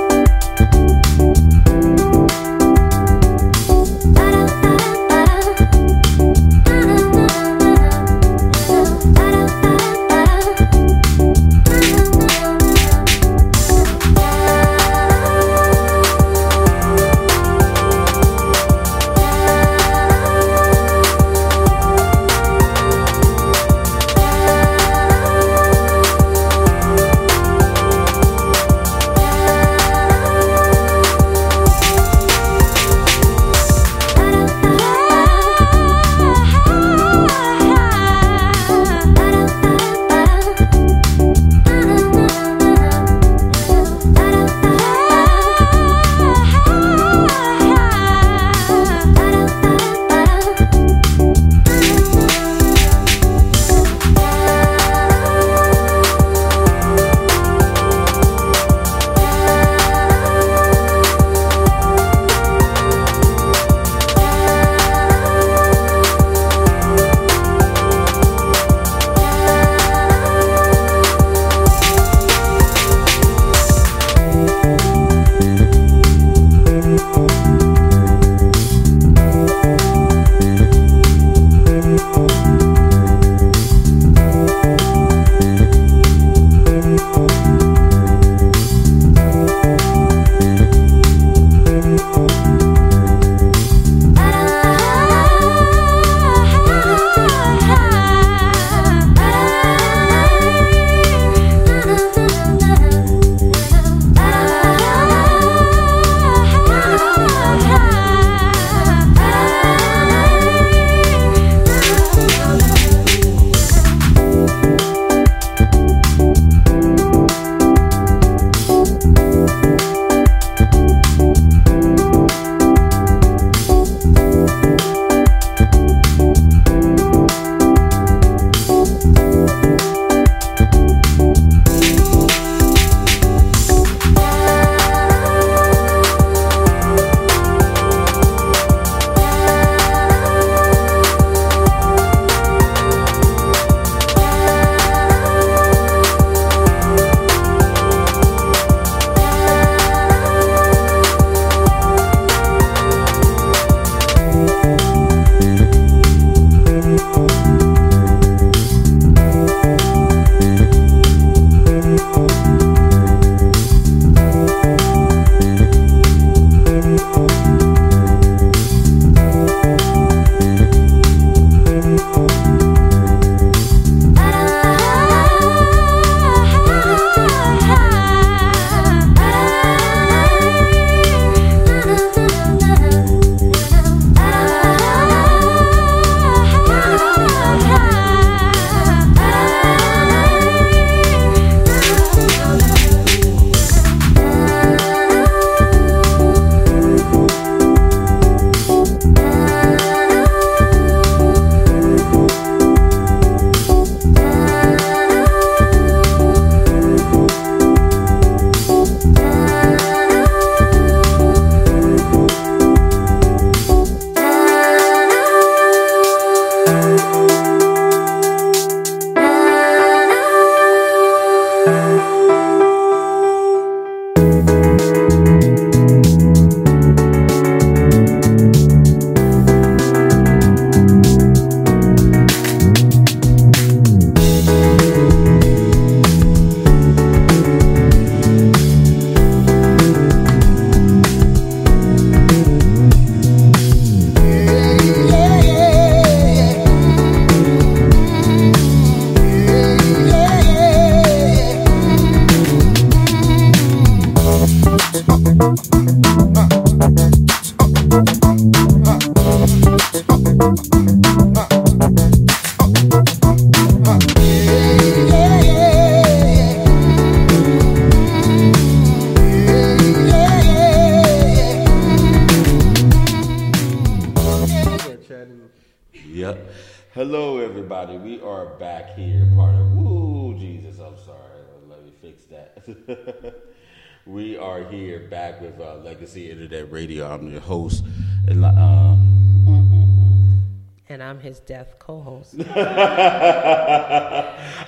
I'm his death co-host. <laughs>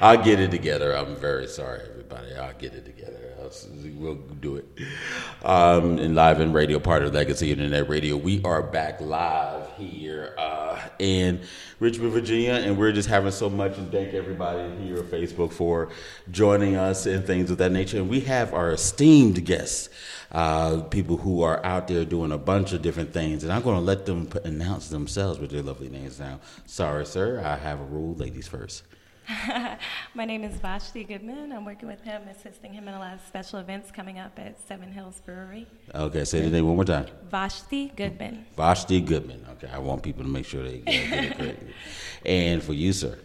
I'll get it together. I'm very sorry, everybody. I'll get it together. We'll do it. Um, Enliven Radio, part of Legacy Internet Radio. We are back live here uh, in Richmond, Virginia, and we're just having so much. And thank everybody here on Facebook for joining us and things of that nature. And we have our esteemed guests, uh, people who are out there doing a bunch of different things. And I'm going to let them announce themselves with their lovely names now. Sorry, sir. I have a rule. Ladies first. <laughs> My name is Vashti Goodman. I'm working with him, assisting him in a lot of special events coming up at Seven Hills Brewery. Okay, say the name one more time. Vashti Goodman. Vashti Goodman. Okay, I want people to make sure they get it correct. <laughs> and for you, sir,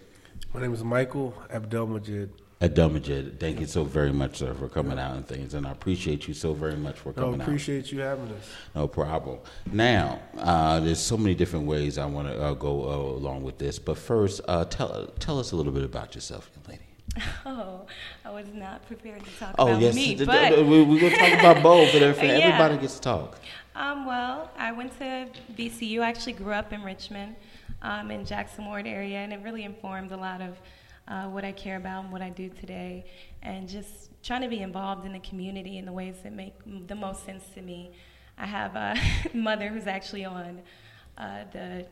My name is Michael Abdelmajid. Adamajid, thank you so very much, sir, for coming out and things. And I appreciate you so very much for No, coming out. appreciate you having us. No problem. Now, uh, there's so many different ways I want to uh, go uh, along with this. But first, uh, tell tell us a little bit about yourself, young lady. <laughs> Oh, I was not prepared to talk Oh about yes, me, th- th- but we- we're gonna talk about both, and everything. <laughs> Yeah. everybody gets to talk. Um, well, I went to VCU. I actually grew up in Richmond, um, in Jackson Ward area, and it really informed a lot of uh, what I care about and what I do today, and just trying to be involved in the community in the ways that make the most sense to me. I have a <laughs> mother who's actually on uh, the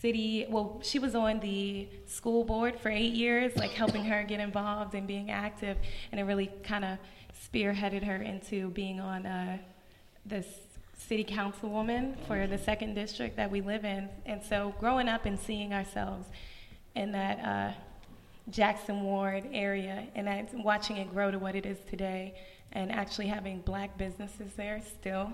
city well she was on the school board for eight years like helping her get involved and being active and it really kind of spearheaded her into being on uh, the s- city councilwoman for the second district that we live in and so growing up and seeing ourselves in that uh, jackson ward area and that, watching it grow to what it is today and actually having black businesses there still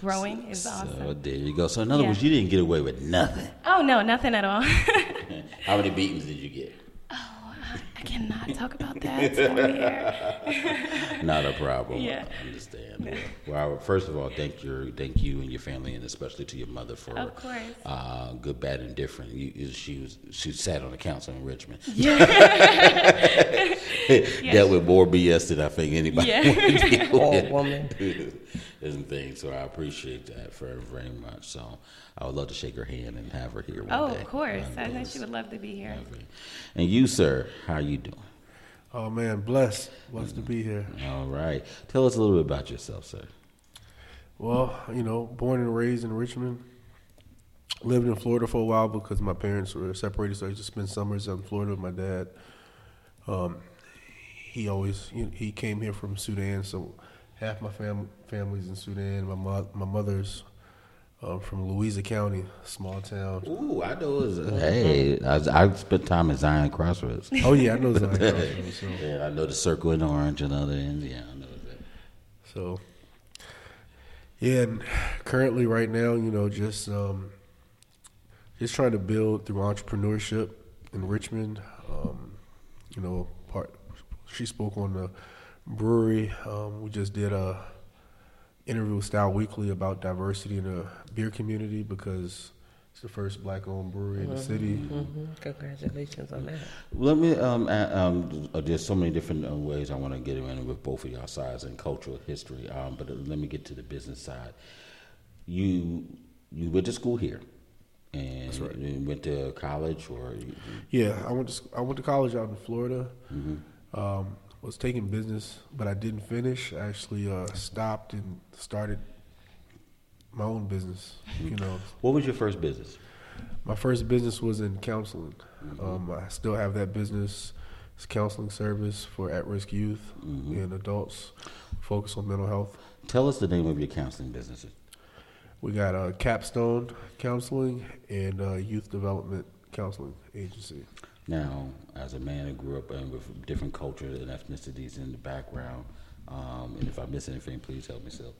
growing is So awesome there you go. So in other Yeah. words, you didn't get away with nothing. oh no nothing at all <laughs> How many beatings did you get? Oh, I cannot talk about that <laughs> on the air. Not a problem. <laughs> Yeah. I understand. Well, first of all, thank your thank you and your family, and especially to your mother for Of course. uh, good, bad, and different. You, you- she was she sat on the council in Richmond. <laughs> <laughs> Dealt with more BS than I think anybody. Yeah. wanted to deal Old with. woman. <laughs> and things. So I appreciate that very very much. So I would love to shake her hand and have her here one Oh, day. Oh, of course. Of I think she would love to be here. And you, sir, how you doing? Oh man, blessed, blessed to be here. All right. Tell us a little bit about yourself, sir. Well, you know, born and raised in Richmond. Lived in Florida for a while because my parents were separated, so I used to spend summers in Florida with my dad. Um, he always he, he came here from Sudan, so half my fam- family's in Sudan. My mo- my mother's um, from Louisa County, small town. Ooh, I know. It's, hey, I, I spent time at Zion Crossroads. Oh yeah, I know Zion. <laughs> Crossroads, so. Yeah, I know the circle in orange and other ends. Yeah, I know that. So, yeah, and currently, right now, you know, just um, just trying to build through entrepreneurship in Richmond. Um, you know, part she spoke on the brewery. Um, we just did a interview with Style Weekly about diversity in the beer community because it's the first black-owned brewery in the city. hmm Congratulations on that. Let me. Um, uh, um, uh, there's so many different uh, ways I want to get in with both of y'all sides and cultural history. Um, but uh, let me get to the business side. You you went to school here, and That's right. you went to college, or you, Yeah, I went to I went to college out in Florida. Um, was taking business, but I didn't finish. I actually uh, stopped and started my own business. You know, what was your first business? my first business was in counseling. Um, I still have that business. It's counseling service for at-risk youth and adults. Focus on mental health. Tell us the name of your counseling businesses. We got uh, Capstone Counseling and uh, Youth Development Counseling Agency. Now, as a man who grew up um, with different cultures and ethnicities in the background, um, and if I miss anything, please help me, Sil.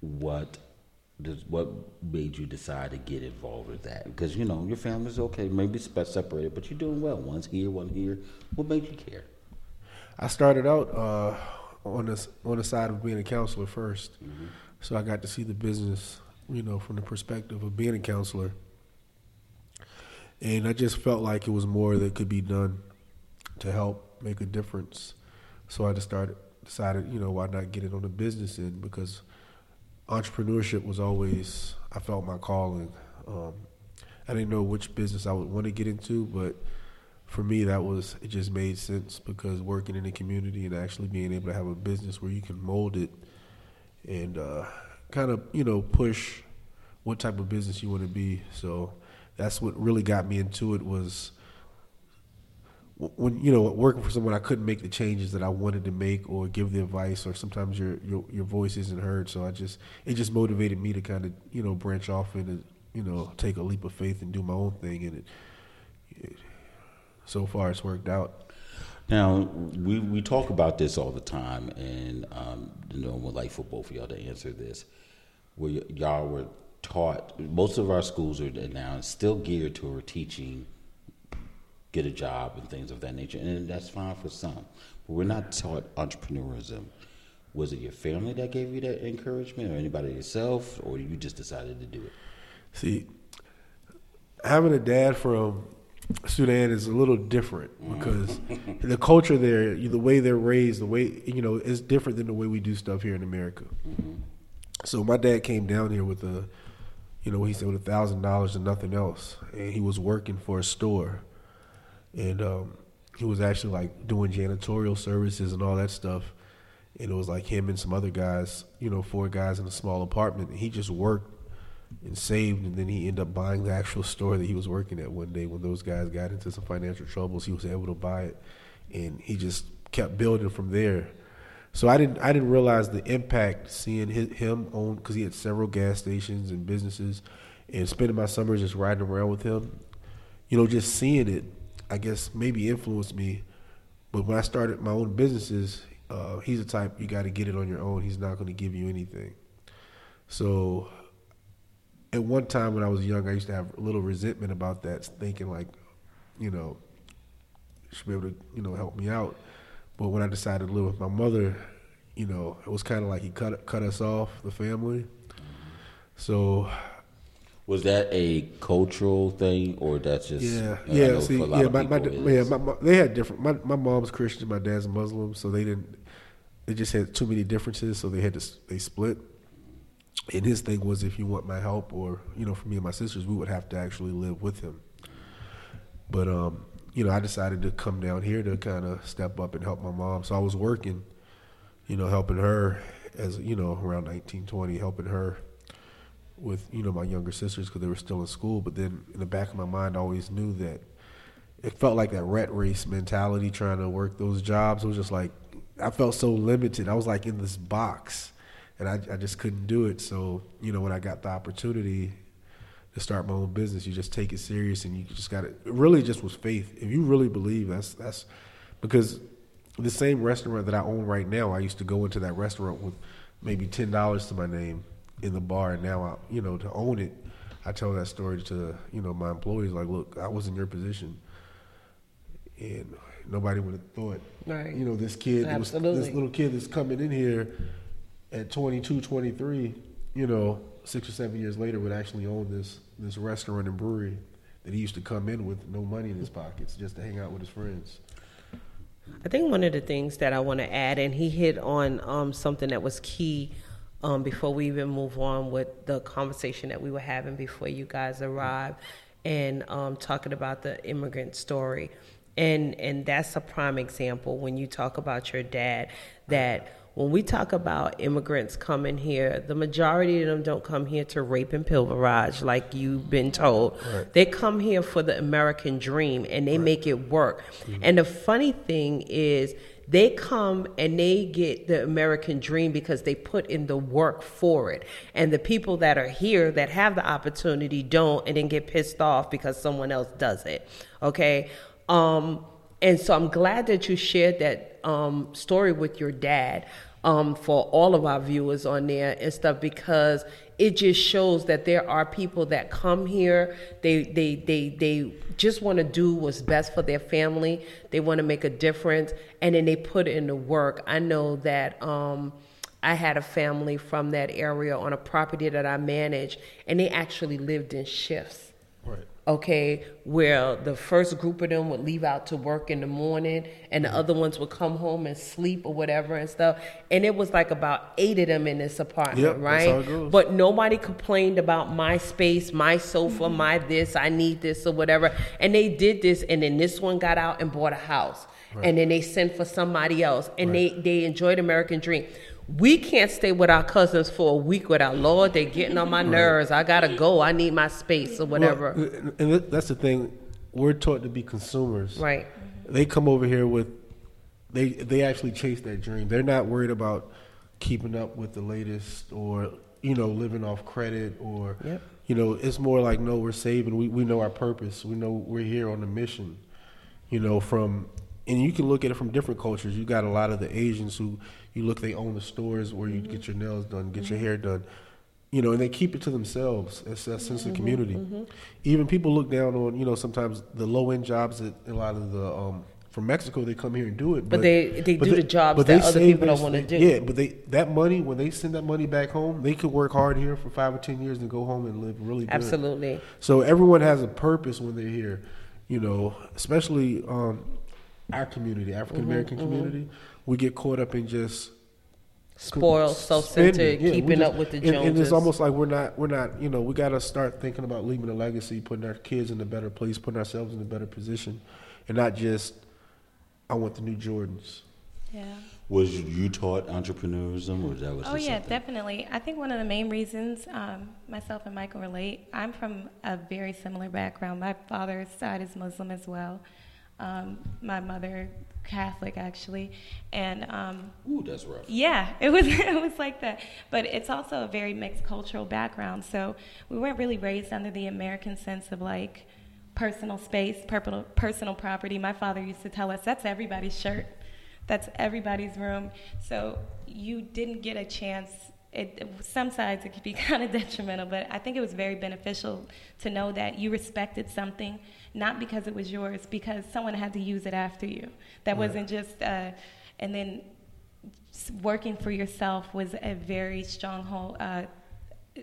What does what made you decide to get involved with that? Because you know your family's okay, maybe separated, but you're doing well. One's here, one here. What made you care? I started out uh, on the on the side of being a counselor 1st so I got to see the business, you know, from the perspective of being a counselor, and I just felt like it was more that could be done to help make a difference. So I just started decided, you know, why not get it on the business end because entrepreneurship was always I felt my calling. Um, I didn't know which business I would want to get into, but for me that was it just made sense because working in the community and actually being able to have a business where you can mold it and uh, kind of you know push what type of business you want to be. So that's what really got me into it was when you know working for someone I couldn't make the changes that I wanted to make or give the advice or sometimes your your your voice isn't heard. So I just it just motivated me to kind of you know branch off and you know take a leap of faith and do my own thing and it, it so far it's worked out. Now we we talk about this all the time and um, you know would like for both of y'all to answer this where y- y'all were taught most of our schools are now still geared toward teaching get a job and things of that nature. And that's fine for some. But we're not taught entrepreneurism. Was it your family that gave you that encouragement, or anybody yourself, or you just decided to do it? See, having a dad from Sudan is a little different because <laughs> the culture there, the way they're raised, the way you know, is different than the way we do stuff here in America. Mm-hmm. So my dad came down here with a, you know, he said with a thousand dollars and nothing else, and he was working for a store and um, he was actually like doing janitorial services and all that stuff. And it was like him and some other guys, you know, four guys in a small apartment. And he just worked and saved, and then he ended up buying the actual store that he was working at one day. When those guys got into some financial troubles, he was able to buy it, and he just kept building from there. So I didn't I didn't realize the impact seeing his, him own because he had several gas stations and businesses, and spending my summers just riding around with him. You know, just seeing it I guess maybe influenced me. But when I started my own businesses, uh, he's the type you got to get it on your own. He's not going to give you anything. So at one time when I was young, I used to have a little resentment about that, thinking like, you know, should be able to, you know, help me out. But when I decided to live with my mother, you know, it was kind of like he cut cut us off, the family. So was that a cultural thing, or that's just yeah, yeah? See, yeah, my, my, yeah, my, my, they had different. My my mom's Christian, my dad's Muslim, so they didn't. They just had too many differences, so they had to they split. And his thing was, if you want my help, or you know, for me and my sisters, we would have to actually live with him. But um, you know, I decided to come down here to kind of step up and help my mom. So I was working, you know, helping her as you know, around nineteen twenty, helping her with you know my younger sisters because they were still in school. But then in the back of my mind, I always knew that it felt like that rat race mentality trying to work those jobs. It was just like I felt so limited. I was like in this box, and I, I just couldn't do it. So you know when I got the opportunity to start my own business, you just take it serious, and you just got it. Really just was faith. If you really believe, that's that's because the same restaurant that I own right now, I used to go into that restaurant with maybe ten dollars to my name in the bar, and now I, you know, to own it, I tell that story to you know my employees. Like, look, I was in your position, and nobody would have thought, right. you know, this kid, was, this little kid that's coming in here at 22, 23, you know, six or seven years later would actually own this this restaurant and brewery that he used to come in with no money in his pockets just to hang out with his friends. I think one of the things that I want to add, and he hit on um, something that was key um, before we even move on with the conversation that we were having before you guys arrived and um, talking about the immigrant story. And, and that's a prime example when you talk about your dad that when we talk about immigrants coming here, the majority of them don't come here to rape and pilferage like you've been told. Right. They come here for the American dream and they right. make it work. Mm-hmm. And the funny thing is, they come and they get the American dream because they put in the work for it. And the people that are here that have the opportunity don't and then get pissed off because someone else does it. Okay? Um, and so I'm glad that you shared that um, story with your dad um, for all of our viewers on there and stuff because it just shows that there are people that come here. They they they they just want to do what's best for their family. They want to make a difference and then they put in the work. I know that um, i had a family from that area on a property that i managed and they actually lived in shifts okay, where the first group of them would leave out to work in the morning and the mm-hmm. other ones would come home and sleep or whatever and stuff. And it was like about eight of them in this apartment, Yep, right? how it goes. But nobody complained about my space, my sofa, mm-hmm. my this, I need this or whatever. And they did this and then this one got out and bought a house. And then they sent for somebody else and they, they enjoyed American Dream. We can't stay with our cousins for a week without Lord, they're getting on my nerves. I gotta go. I need my space or whatever. Well, and- that's the thing. We're taught to be consumers. right. They come over here with they they actually chase that dream. They're not worried about keeping up with the latest or you know living off credit or Yep. you know it's more like no we're saving. We we know our purpose. We know we're here on a mission. You know from and you can look at it from different cultures. You got a lot of the Asians who you look they own the stores where you get your nails done, get your hair done. You know, and they keep it to themselves. It's that sense of community. Even people look down on, you know, sometimes the low end jobs that a lot of the um, from Mexico they come here and do it. But they- they but do the jobs but that they other people don't wanna do. Yeah, but they that money when they send that money back home, they could work hard here for five or ten years and go home and live really good. Absolutely. So everyone has a purpose when they're here, you know, especially um, our community, African American Mm-hmm, community. We get caught up in just Spoiled, self-centered. Yeah, keeping just- up with the and, Joneses. and it's almost like we're not, we're not, you know, we got to start thinking about leaving a legacy, putting our kids in a better place, putting ourselves in a better position, and not just, I want the new Jordans. Yeah. Was you taught entrepreneurism, or that was Oh yeah, something? definitely. I think one of the main reasons um, myself and Michael relate. I'm from a very similar background. My father's side is Muslim as well. Um, my mother Catholic actually, and um, Ooh, that's rough. yeah, <laughs> it was it was like that. But it's also a very mixed cultural background. So we weren't really raised under the American sense of like personal space, personal personal property. My father used to tell us that's everybody's shirt, that's everybody's room. So you didn't get a chance. It, it- some sides it could be <laughs> kind of detrimental, but I think it was very beneficial to know that you respected something, not because it was yours, because someone had to use it after you. That wasn't just, uh, and then working for yourself was a very strong whole, uh,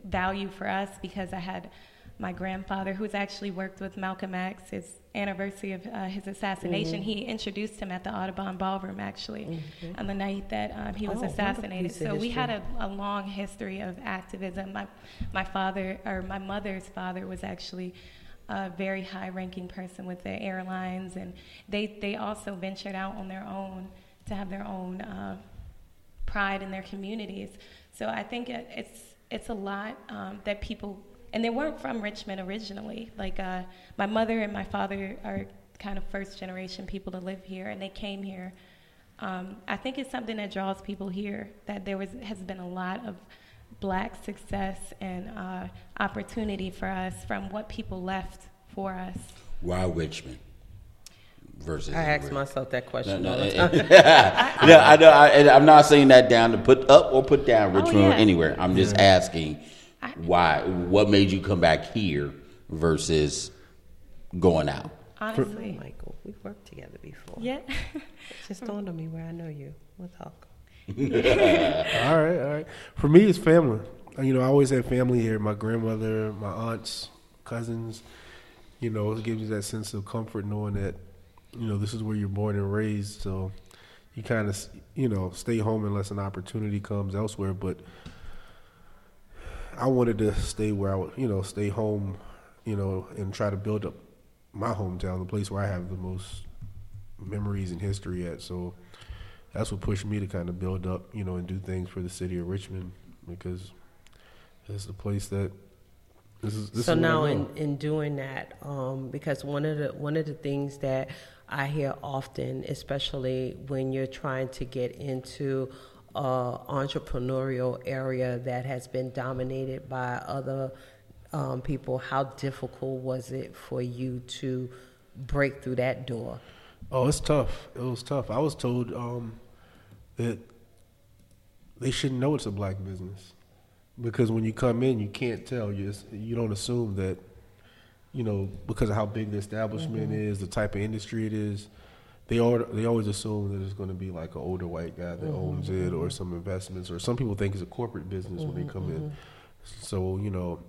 value for us because I had my grandfather, who's actually worked with Malcolm X, his anniversary of uh, his assassination. He introduced him at the Audubon Ballroom, actually, on the night that um, he was Oh, assassinated. So we had a, a long history of activism. My, my father, or my mother's father, was actually a very high-ranking person with the airlines, and they, they also ventured out on their own to have their own uh, pride in their communities. So I think it, it's it's a lot um, that people and they weren't from Richmond originally. Like uh, my mother and my father are kind of first generation people to live here, and they came here. Um, I think it's something that draws people here. That there was has been a lot of black success and uh, opportunity for us from what people left for us. Why Richmond versus? I ask Ri- myself that question no, all the time. <laughs> eh. no, I know. I, and I'm not saying that down to put up or put down Oh, Richmond or yeah. anywhere. I'm just asking I- why. What made you come back here versus going out? Honestly, Michael, we've worked together before. yeah. It just dawned on me where I know you. We'll talk. <laughs> All right, all right. For me, it's family. Uh, You know, I always had family here. My grandmother, my aunts, cousins. You know, it gives you that sense of comfort knowing that, you know, this is where you're born and raised. So you kind of, you know, stay home unless an opportunity comes elsewhere. But I wanted to stay where I would, you know, stay home, you know, and try to build up my hometown, the place where I have the most memories and history at. So that's what pushed me to kind of build up, you know, and do things for the city of Richmond because it's the place that this is. This so now, in, in doing that, um, because one of the one of the things that I hear often, especially when you're trying to get into uh, entrepreneurial area that has been dominated by other um, people, how difficult was it for you to break through that door? Oh, it's tough. It was tough. I was told um, that they shouldn't know it's a black business because when you come in, you can't tell. You just, you don't assume that, you know, because of how big the establishment is, the type of industry it is. They all, they always assume that it's going to be like an older white guy that mm-hmm, owns it, or mm-hmm. some investments, or some people think it's a corporate business when they mm-hmm, come in. So you know,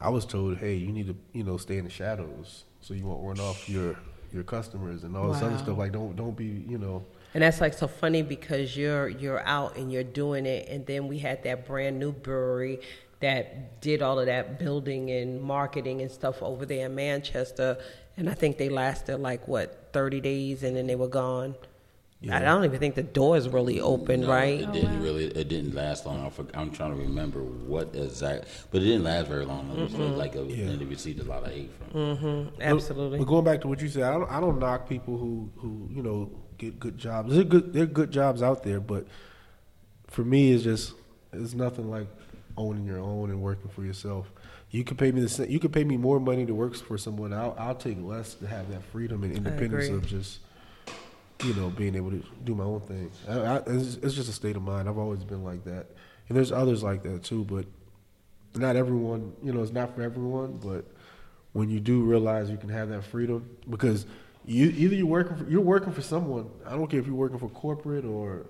I was told, hey, you need to you know stay in the shadows so you won't run off your your customers and all this other stuff. Like don't don't be you know. And that's like so funny because you're you're out and you're doing it, and then we had that brand new brewery that did all of that building and marketing and stuff over there in Manchester, and I think they lasted like what thirty days, and then they were gone. Yeah. I don't even think the doors really opened, No, right? It didn't really. It didn't last long. I forg- I'm trying to remember what exact, but it didn't last very long. It was like a, Yeah. and they received a lot of hate from. Mm-hmm. Absolutely. But going back to what you said, I don't, I don't knock people who, who you know get good jobs. There are good there are good jobs out there, but for me, it's just it's nothing like owning your own and working for yourself. You could pay me the you could pay me more money to work for someone. I'll I'll take less to have that freedom and independence of just you know being able to do my own thing. I, I, it's, it's just a state of mind. I've always been like that, and there's others like that too. But not everyone, you know, it's not for everyone. But when you do realize you can have that freedom, because you either you're working for, you're working for someone. I don't care if you're working for corporate or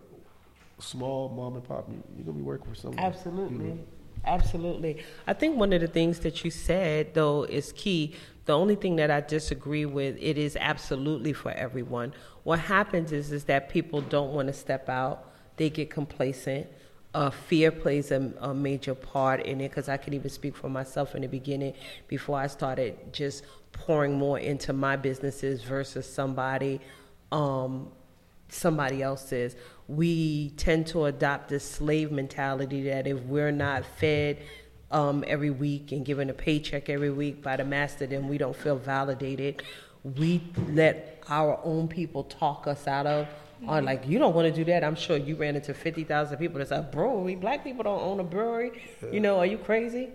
small mom and pop. you- You're gonna be working for someone. you Absolutely. know. Absolutely. I think one of the things that you said, though, is key. The only thing that I disagree with, it is absolutely for everyone. What happens is, is that people don't want to step out. They get complacent. Uh, fear plays a, a major part in it because I can even speak for myself in the beginning before I started just pouring more into my businesses versus somebody um, somebody else's. We tend to adopt this slave mentality that if we're not fed um, every week and given a paycheck every week by the master, then we don't feel validated. We let our own people talk us out of. Or like you don't want to do that. I'm sure you ran into fifty thousand people that said brewery. Black people don't own a brewery. You know, are you crazy?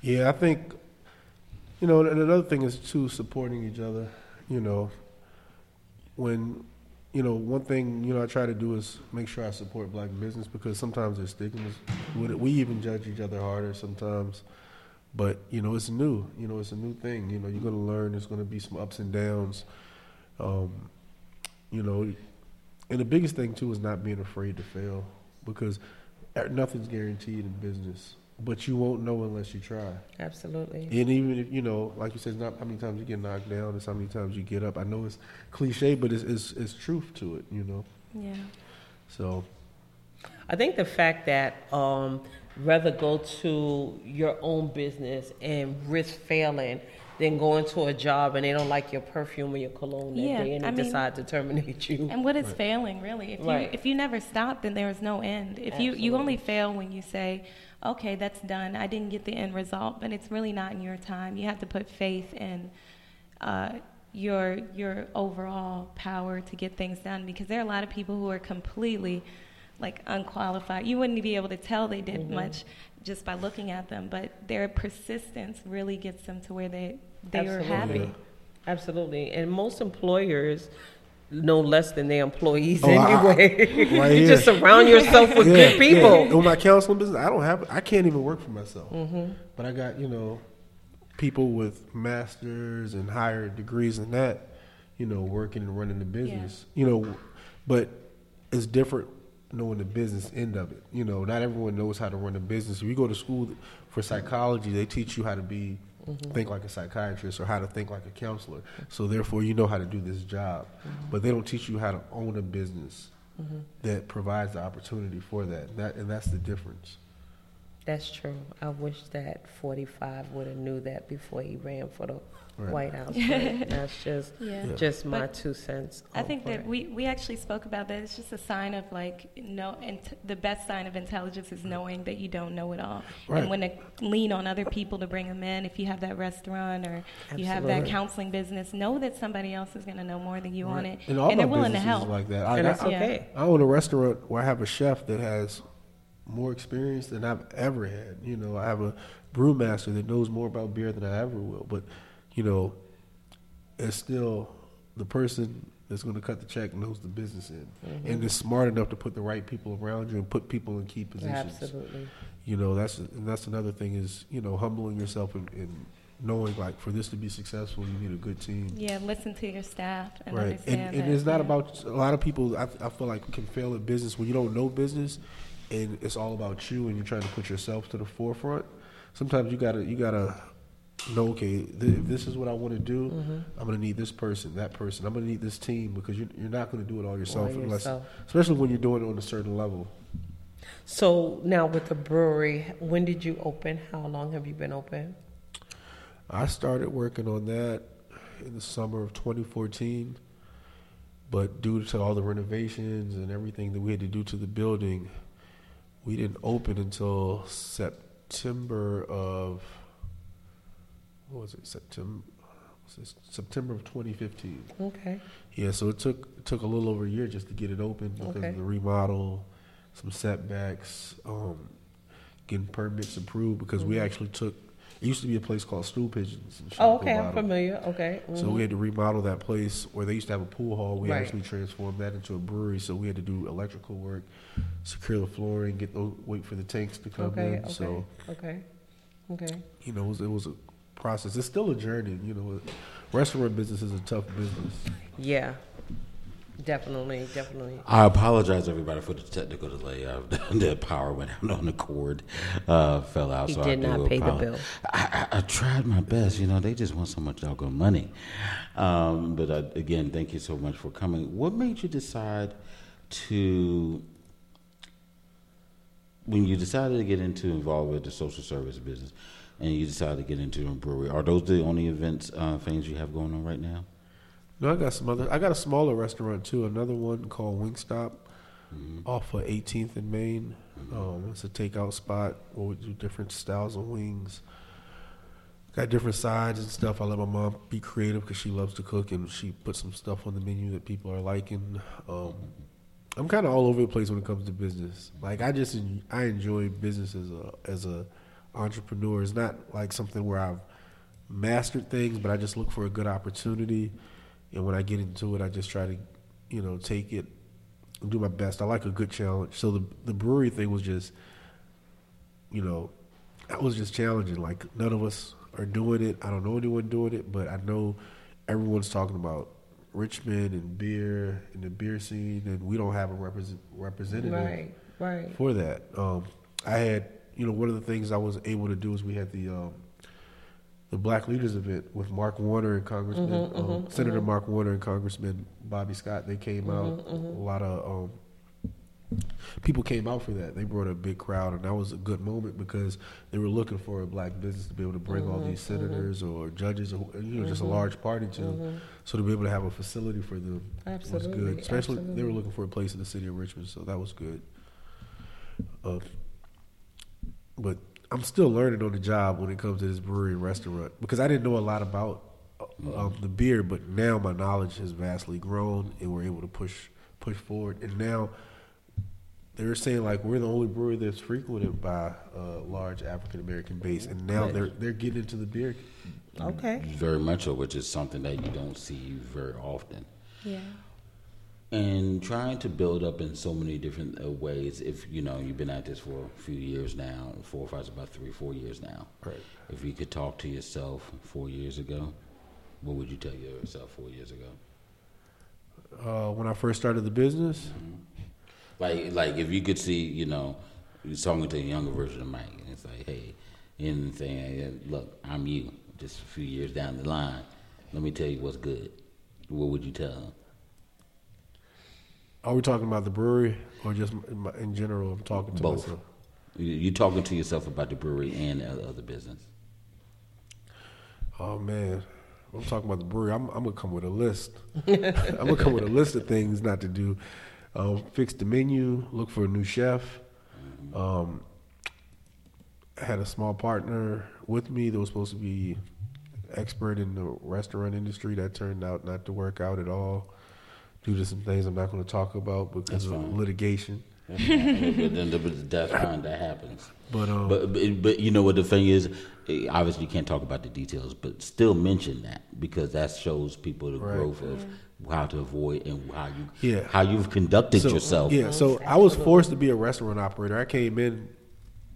Yeah, I think you know, and another thing is too supporting each other. You know, when you know one thing you know I try to do is make sure I support black business because sometimes there's stigmas. We- We even judge each other harder sometimes. But you know, it's new. You know, it's a new thing. You know, you're gonna learn. There's gonna be some ups and downs. Um, you know, and the biggest thing too is not being afraid to fail because uh, nothing's guaranteed in business. But you won't know unless you try. Absolutely. And even if you know, like you said, not how many times you get knocked down, it's how many times you get up. I know it's cliche, but it's it's, it's truth to it, you know. Yeah. So I think the fact that um, rather go to your own business and risk failing than go into a job and they don't like your perfume or your cologne that Yeah, day and I they mean- decide to terminate you. And what is failing really? If you if you never stop, then there is no end. If you you only fail when you say, "Okay, that's done. I didn't get the end result," but it's really not in your time. You have to put faith in uh, your your overall power to get things done because there are a lot of people who are completely like unqualified. You wouldn't be able to tell they did much just by looking at them, but their persistence really gets them to where they they are Absolutely. happy. Absolutely. And most employers know less than their employees Oh, I- I- anyway. right <laughs> you just surround yourself with good people. Yeah. On my counseling business, I don't have. I can't even work for myself. Mm-hmm. But I got you know, people with masters and higher degrees than that, you know, working and running the business. You know, but it's different knowing the business end of it. You know, not everyone knows how to run a business. If you go to school for psychology, they teach you how to be think like a psychiatrist or how to think like a counselor. So therefore, you know how to do this job. But they don't teach you how to own a business that provides the opportunity for that. That and that's the difference. That's true. I wish that 45 would have knew that before he ran for the Right. White House. <laughs> But that's just Yeah. Yeah. just my But two cents. I think that we, we actually spoke about that. It's just a sign of like no, and the best sign of intelligence is knowing that you don't know it all, Right. and when to lean on other people to bring them in. If you have that restaurant or you have that counseling business, know that somebody else is going to know more than you on it, And all they're my willing to businesses help. like that. I, and that's I, Yeah. okay. I own a restaurant where I have a chef that has more experience than I've ever had. You know, I have a brewmaster that knows more about beer than I ever will. But, you know, it's still the person that's going to cut the check knows the business end Mm-hmm. and is smart enough to put the right people around you and put people in key positions. Absolutely. You know, that's and that's another thing is you know humbling yourself and, and knowing like for this to be successful, you need a good team. Yeah, listen to your staff and Right, and, understand and that. it's not yeah. about a lot of people. I, I feel like can fail at business when you don't know business, and it's all about you, and you're trying to put yourself to the forefront. Sometimes you gotta you gotta know, okay, th- if this is what I want to do, Mm-hmm. I'm going to need this person, that person. I'm going to need this team because you're, you're not going to do it all yourself, All unless, yourself. especially when you're doing it on a certain level. So now with the brewery, when did you open? How long have you been open? I started working on that in the summer of 2014, but due to all the renovations and everything that we had to do to the building, we didn't open until September of what was it? September. was this September of 2015. Okay. Yeah, so it took it took a little over a year just to get it open because Okay. of the remodel, some setbacks, um, getting permits approved because we actually took. It used to be a place called Stool Pigeons. Mm-hmm. Oh, okay. I'm familiar. Okay. So mhm. we had to remodel that place where they used to have a pool hall. We Right. actually transformed that into a brewery. So we had to do electrical work, secure the flooring, get those, wait for the tanks to come Okay. in. Okay. So okay. Okay. you know, it was, it was a process. It's still a journey. You know, restaurant business is a tough business. Yeah. Definitely. Definitely. I apologize, everybody, for the technical delay. Uh, <laughs> the power went out on the cord, uh, fell out. He so did I not pay the bill. I, I, I tried my best. You know, they just want so much doggone money. Um, but uh, again, thank you so much for coming. What made you decide to, when you decided to get into involved with the social service business, and you decided to get into a brewery? Are those the only events, uh, things you have going on right now? No, I got some other. I got a smaller restaurant too. Another one called Wingstop, off of 18th and Main. Um, it's a takeout spot where we do different styles of wings. Got different sides and stuff. I let my mom be creative because she loves to cook, and she put some stuff on the menu that people are liking. Um, I'm kind of all over the place when it comes to business. Like I just I enjoy business as a as a entrepreneur. It's not like something where I've mastered things, but I just look for a good opportunity, and when I get into it, I just try to, you know, take it and do my best. I like a good challenge. So the the brewery thing was just, you know, that was just challenging. Like none of us are doing it. I don't know anyone doing it, but I know everyone's talking about Richmond and beer and the beer scene, and we don't have a represent, representative Right. Right. for that. Um, I had, you know, one of the things I was able to do is we had the um, the Black Leaders event with Mark Warner and Congressman Mm-hmm, um, Senator Mark Warner and Congressman Bobby Scott. They came out. Mm-hmm, A lot of um, people came out for that. They brought a big crowd, and that was a good moment because they were looking for a black business to be able to bring all Mm-hmm, these senators or judges, or you know, just a large party to. So to be able to have a facility for them was Mm-hmm. Absolutely, good. Especially they were looking for a place in the city of Richmond, so that was good. Uh, but I'm still learning on the job when it comes to this brewery and restaurant because I didn't know a lot about uh, um, the beer, but now my knowledge has vastly grown, and we're able to push push forward. And now they're saying like we're the only brewery that's frequented by a large African American base, and now they're they're getting into the beer. Okay. Very much so, which is something that you don't see very often. Yeah. And trying to build up in so many different uh, ways. If you know you've been at this for a few years now, four or five, about three, four years now. Right. If you could talk to yourself four years ago, what would you tell yourself four years ago? Uh, when I first started the business, Like, like if you could see, you know, you're talking to a younger version of Mike, and it's like, hey, and saying, hey, look, I'm you. Just a few years down the line, let me tell you what's good. What would you tell him? Are we talking about the brewery or just in, general? I'm talking to Both. myself. You- You're talking to yourself about the brewery and the other business. Oh man, I'm talking about the brewery. I'm, I'm gonna come with a list. <laughs> I'm gonna come with a list of things not to do. Um, fix the menu. Look for a new chef. Um, I had a small partner with me that was supposed to be expert in the restaurant industry. That turned out not to work out at all due to some things I'm not going to talk about because of litigation. <laughs> but then but that's fine. That happens. But um, But, but but you know what the thing is, obviously you can't talk about the details, but still mention that because that shows people the Right. growth of how to avoid and how you Yeah. how you've conducted So, yourself. Yeah, so I was forced to be a restaurant operator. I came in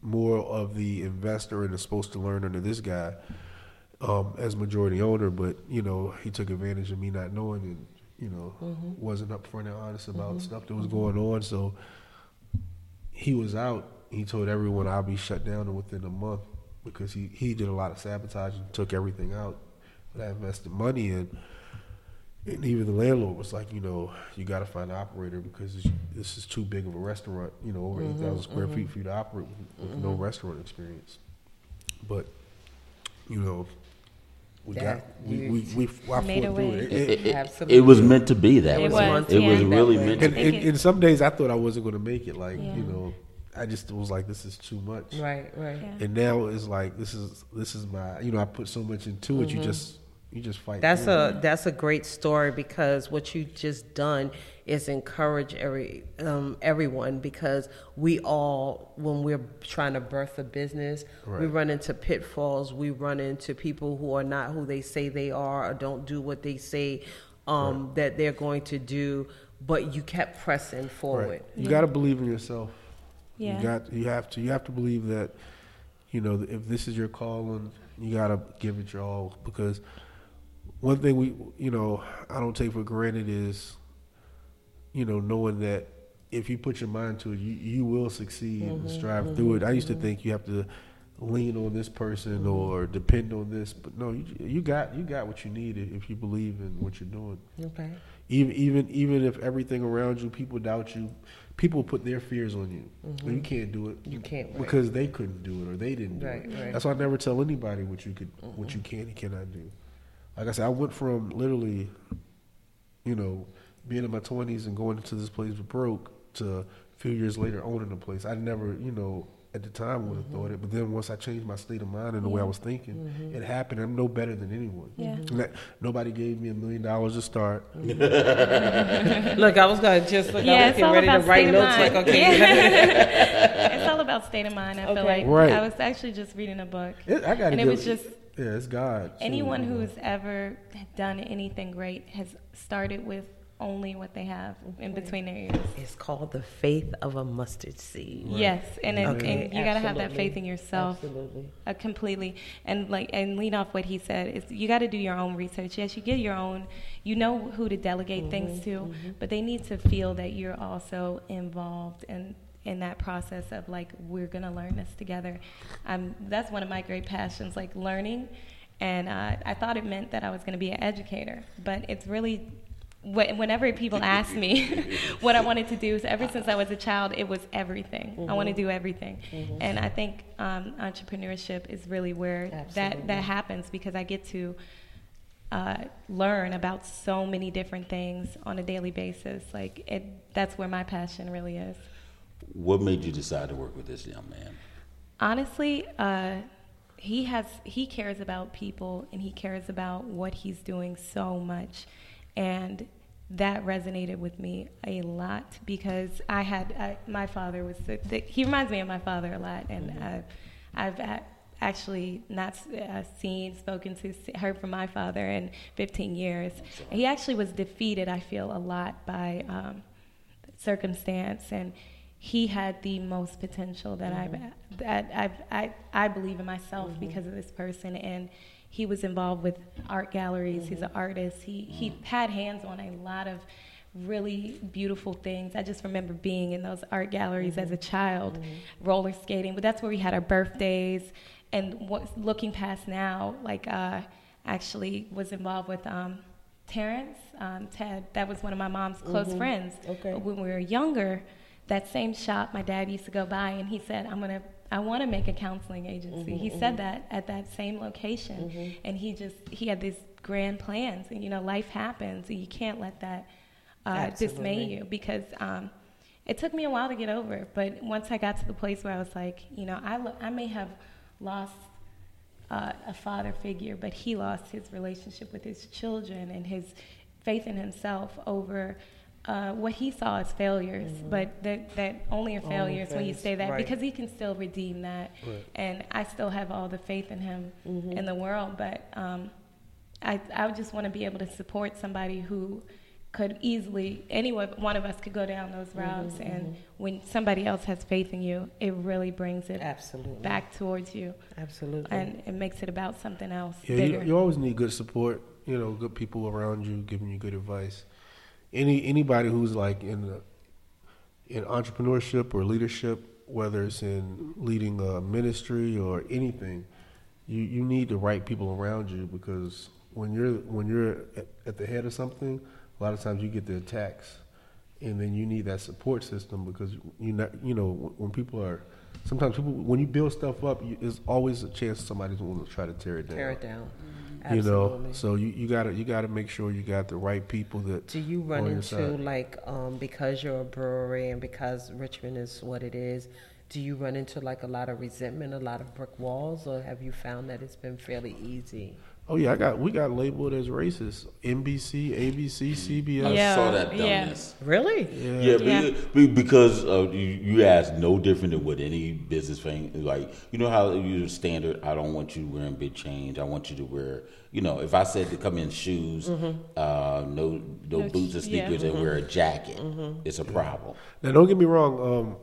more of the investor and is supposed to learn under this guy um, as majority owner, but you know he took advantage of me not knowing and you know mm-hmm. wasn't upfront and honest about mm-hmm. stuff that was mm-hmm. going on. So he was out. He told everyone I'll be shut down within a month, because he he did a lot of sabotage and took everything out that I invested money in. And even the landlord was like, you know, you got to find an operator because this- is too big of a restaurant, you know, over 8,000 square feet for you to operate with, with no restaurant experience. But, you know, we That- got, we, you- we, we, I Made a fought through way. it. It, It- it- it- Absolutely. it was meant to be that It way. was, It was yeah. really That way. meant to and, I be. and, and some days I thought I wasn't going to make it. Like, Yeah. you know, I just was like, this is too much. Right, right. Yeah. And now it's like, this is, this is my, you know, I put so much into it. You just, you just fight. Mm-hmm. That's through it. a that's a great story because what you just done is encourage every um, everyone because we all when we're trying to birth a business we run into pitfalls we run into people who are not who they say they are or don't do what they say um, that they're going to do but you kept pressing forward Right. You Yeah. got to believe in yourself. Yeah. You got you have to you have to believe that you know if this is your calling, you got to give it your all because one thing we you know I don't take for granted is you know knowing that if you put your mind to it, you you will succeed and strive through it. I used to think you have to lean on this person or depend on this, but no, you you got you got what you need if you believe in what you're doing okay even even even if everything around you people doubt you people put their fears on you Well, you can't do it Mm-hmm. You can't, right. because they couldn't do it or they didn't do Right, it right. that's why i never tell anybody what you could what Mm-hmm. you can and cannot do like i said i went from literally you know being in my 20s and going into this place broke to a few years later owning the place i never you know at the time would have Mm-hmm. thought it but then once i changed my state of mind and the way i was thinking Mm-hmm. it happened i'm no better than anyone Yeah. And that- nobody gave me a million dollars to start <laughs> look i was gonna just look Yeah, i was it's getting all ready to about write state of notes like mind. okay <laughs> <laughs> it's all about state of mind. I feel like Right. I was actually just reading a book, It, I gotta and it was just yeah, it's God. anyone you who's ever done anything great has started with only what they have in between their ears. it's called the faith of a mustard seed. Yes, and, it, Okay, and you got to have that faith in yourself. Absolutely. Uh, completely. And like and lean off what he said is you got to do your own research. Yes you get your own you know who to delegate things to but they need to feel that you're also involved in in that process of like we're gonna learn this together. Um, that's one of my great passions like learning. And uh, i thought it meant that i was gonna be an educator but it's really wh- Whenever people ask me <laughs> what I wanted to do, so ever since I was a child, it was everything. I want to do everything, and I think um, entrepreneurship is really where that that happens because I get to uh, learn about so many different things on a daily basis. Like it, that's where my passion really is. What made you decide to work with this young man? Honestly, uh, he has he cares about people and he cares about what he's doing so much, and that resonated with me a lot because I had I, my father was the, the, he reminds me of my father a lot, and uh, I've a- actually not uh, seen, spoken to, heard from my father in 15 years. He actually was defeated. I feel a lot by. Um, circumstance and he had the most potential that I've that I've I, I believe in myself because of this person and he was involved with art galleries. He's an artist. He he had hands on a lot of really beautiful things. I just remember being in those art galleries as a child roller skating but that's where we had our birthdays. And what looking past now like uh actually was involved with um Terrence, um, Ted, that was one of my mom's close friends. Okay. When we were younger, that same shop my dad used to go by, and he said, "I'm gonna, I want to make a counseling agency." he said that at that same location, and he just he had these grand plans, and you know, life happens, and you can't let that uh, dismay you because. Um, it took me a while to get over, it, but once I got to the place where I was like, you know, I, lo- I may have lost uh, a father figure, but he lost his relationship with his children and his faith in himself over uh, what he saw as failures. But that, that only are Only failures when you say that right. because he can still redeem that. Right. And I still have all the faith in him in the world. But um, I, I would just want to be able to support somebody who could easily any one one of us could go down those routes and when somebody else has faith in you it really brings it Absolutely. back towards you Absolutely. and it makes it about something else Yeah, you, you always need good support. You know, good people around you giving you good advice. Any anybody who's like in the, in entrepreneurship or leadership, whether it's in leading a ministry or anything, you, you need the right people around you because when you're when you're at, at the head of something, a lot of times you get the attacks, and then you need that support system because you you know when people are sometimes people when you build stuff up, you, there's always a chance somebody's going to try to tear it down. Tear it down. Mm-hmm. You know, so you, you gotta you gotta make sure you got the right people that Do you run into side. like um, because you're a brewery and because Richmond is what it is? Do you run into like a lot of resentment, a lot of brick walls, or have you found that it's been fairly easy? Oh yeah, I got we got labeled as racist. NBC, ABC, CBS. I Yeah. saw that yeah. Really? Yeah. Yeah, Yeah. be- be- because uh, you, you ask no different than what any business thing like. You know how you standard. I don't want you wearing big change. I want you to wear. You know, if I said to come in shoes, uh, no no No boots or sh- yeah. sneakers, and wear a jacket, it's a problem. Now don't get me wrong. Um,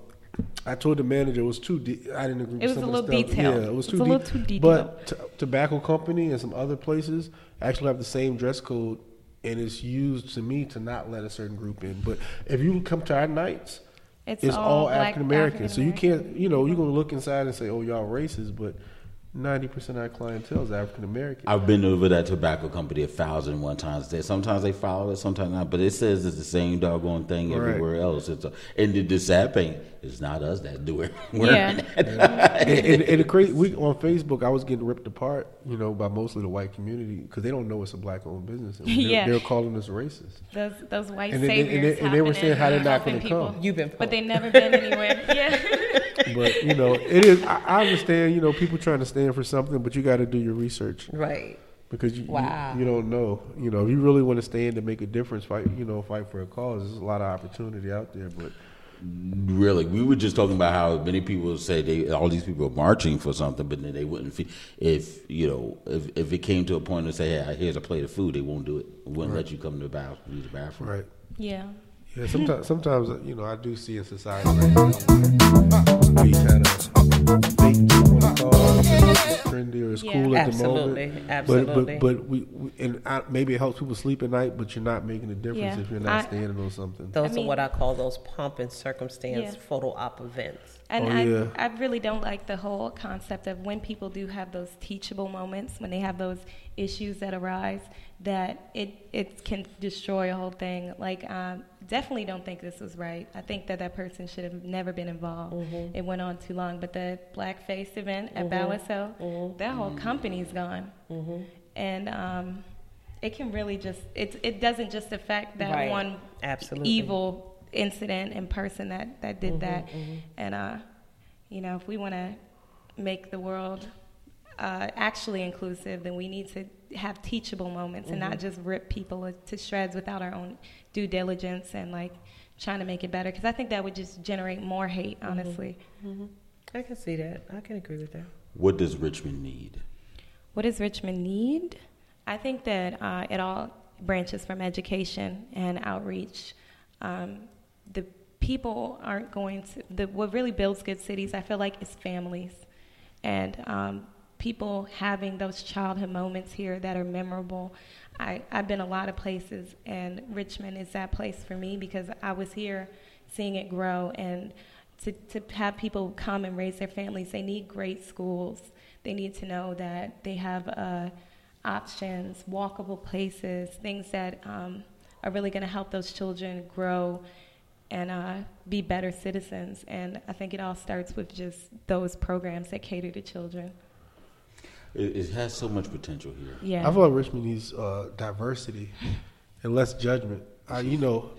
I told the manager it was too. De- I didn't agree. It was some a little detailed. Yeah, it was too. It's a little too detailed. But t- tobacco company and some other places actually have the same dress code, and it's used to me to not let a certain group in. But if you come to our nights, It's it's, all all African American. So you can't. You know, you're gonna look inside and say, "Oh, y'all racist," but. Ninety percent of our clientele is African American. I've been over that tobacco company a thousand and one times. They sometimes they follow it, sometimes not. But it says it's the same doggone thing Right. everywhere else. It's a, and the, the sad thing is not us that do it. <laughs> Yeah. that. and, and, and the crazy, we on Facebook, I was getting ripped apart, you know, by mostly the white community because they don't know it's a black-owned business. And <laughs> they're, Yeah. they're calling us racist. Those those white And they- and they- and they were saying in how they're not gonna come. You've been but they poked. never been anywhere. Yeah. <laughs> But you know, it is. I, I understand, you know, people trying to stand for something, but you got to do your research Right. because you, you- Wow. you don't know. You know, if you really want to stand to make a difference, fight, you know, fight for a cause. There's a lot of opportunity out there, but Really, we were just talking about how many people say they all these people are marching for something, but then they wouldn't. Feel, if you know, if, if it came to a point to say, "Hey, here's a plate of food," they won't do it. Wouldn't let you come to the bathroom, use the bathroom. right. Yeah. Yeah, sometimes, sometimes you know, I do see in society <laughs> right now, kind of make people want to call because it's trendy or it's Yeah. cool at Absolutely, the moment. absolutely. But but, but we, we and I, maybe it helps people sleep at night, but you're not making a difference Yeah. if you're not I- standing on something. Those mean- are what I call those pomp and circumstance Yeah. photo op events. And Oh, I, yeah. I really don't like the whole concept of when people do have those teachable moments, when they have those issues that arise, that it, it can destroy a whole thing. Like, um, definitely don't think this was right. I think that that person should have never been involved. Mm-hmm. It went on too long. But the blackface event at Balisel, Mm-hmm. that whole company's gone. And um, it can really just, it, it doesn't just affect that Right. one Absolutely. evil incident and person that, that did Mm-hmm, that. And, uh, you know, if we want to make the world uh, actually inclusive, then we need to have teachable moments and Mm-hmm. not just rip people to shreds without our own due diligence and like trying to make it better. Because I think that would just generate more hate, Mm-hmm. honestly. I can see that. I can agree with that. What does Richmond need? What does Richmond need? I think that uh, it all branches from education and outreach. Um, the people aren't going to. The, what really builds good cities, I feel like, is families, and um, people having those childhood moments here that are memorable. I, I've been a lot of places, and Richmond is that place for me because I was here seeing it grow and to, to have people come and raise their families, they need great schools. They need to know that they have uh, options, walkable places, things that um, are really going to help those children grow and uh, be better citizens. And I think it all starts with just those programs that cater to children. It, it has so much potential here. Yeah. I feel like Richmond needs uh, diversity and less judgment. I, you know,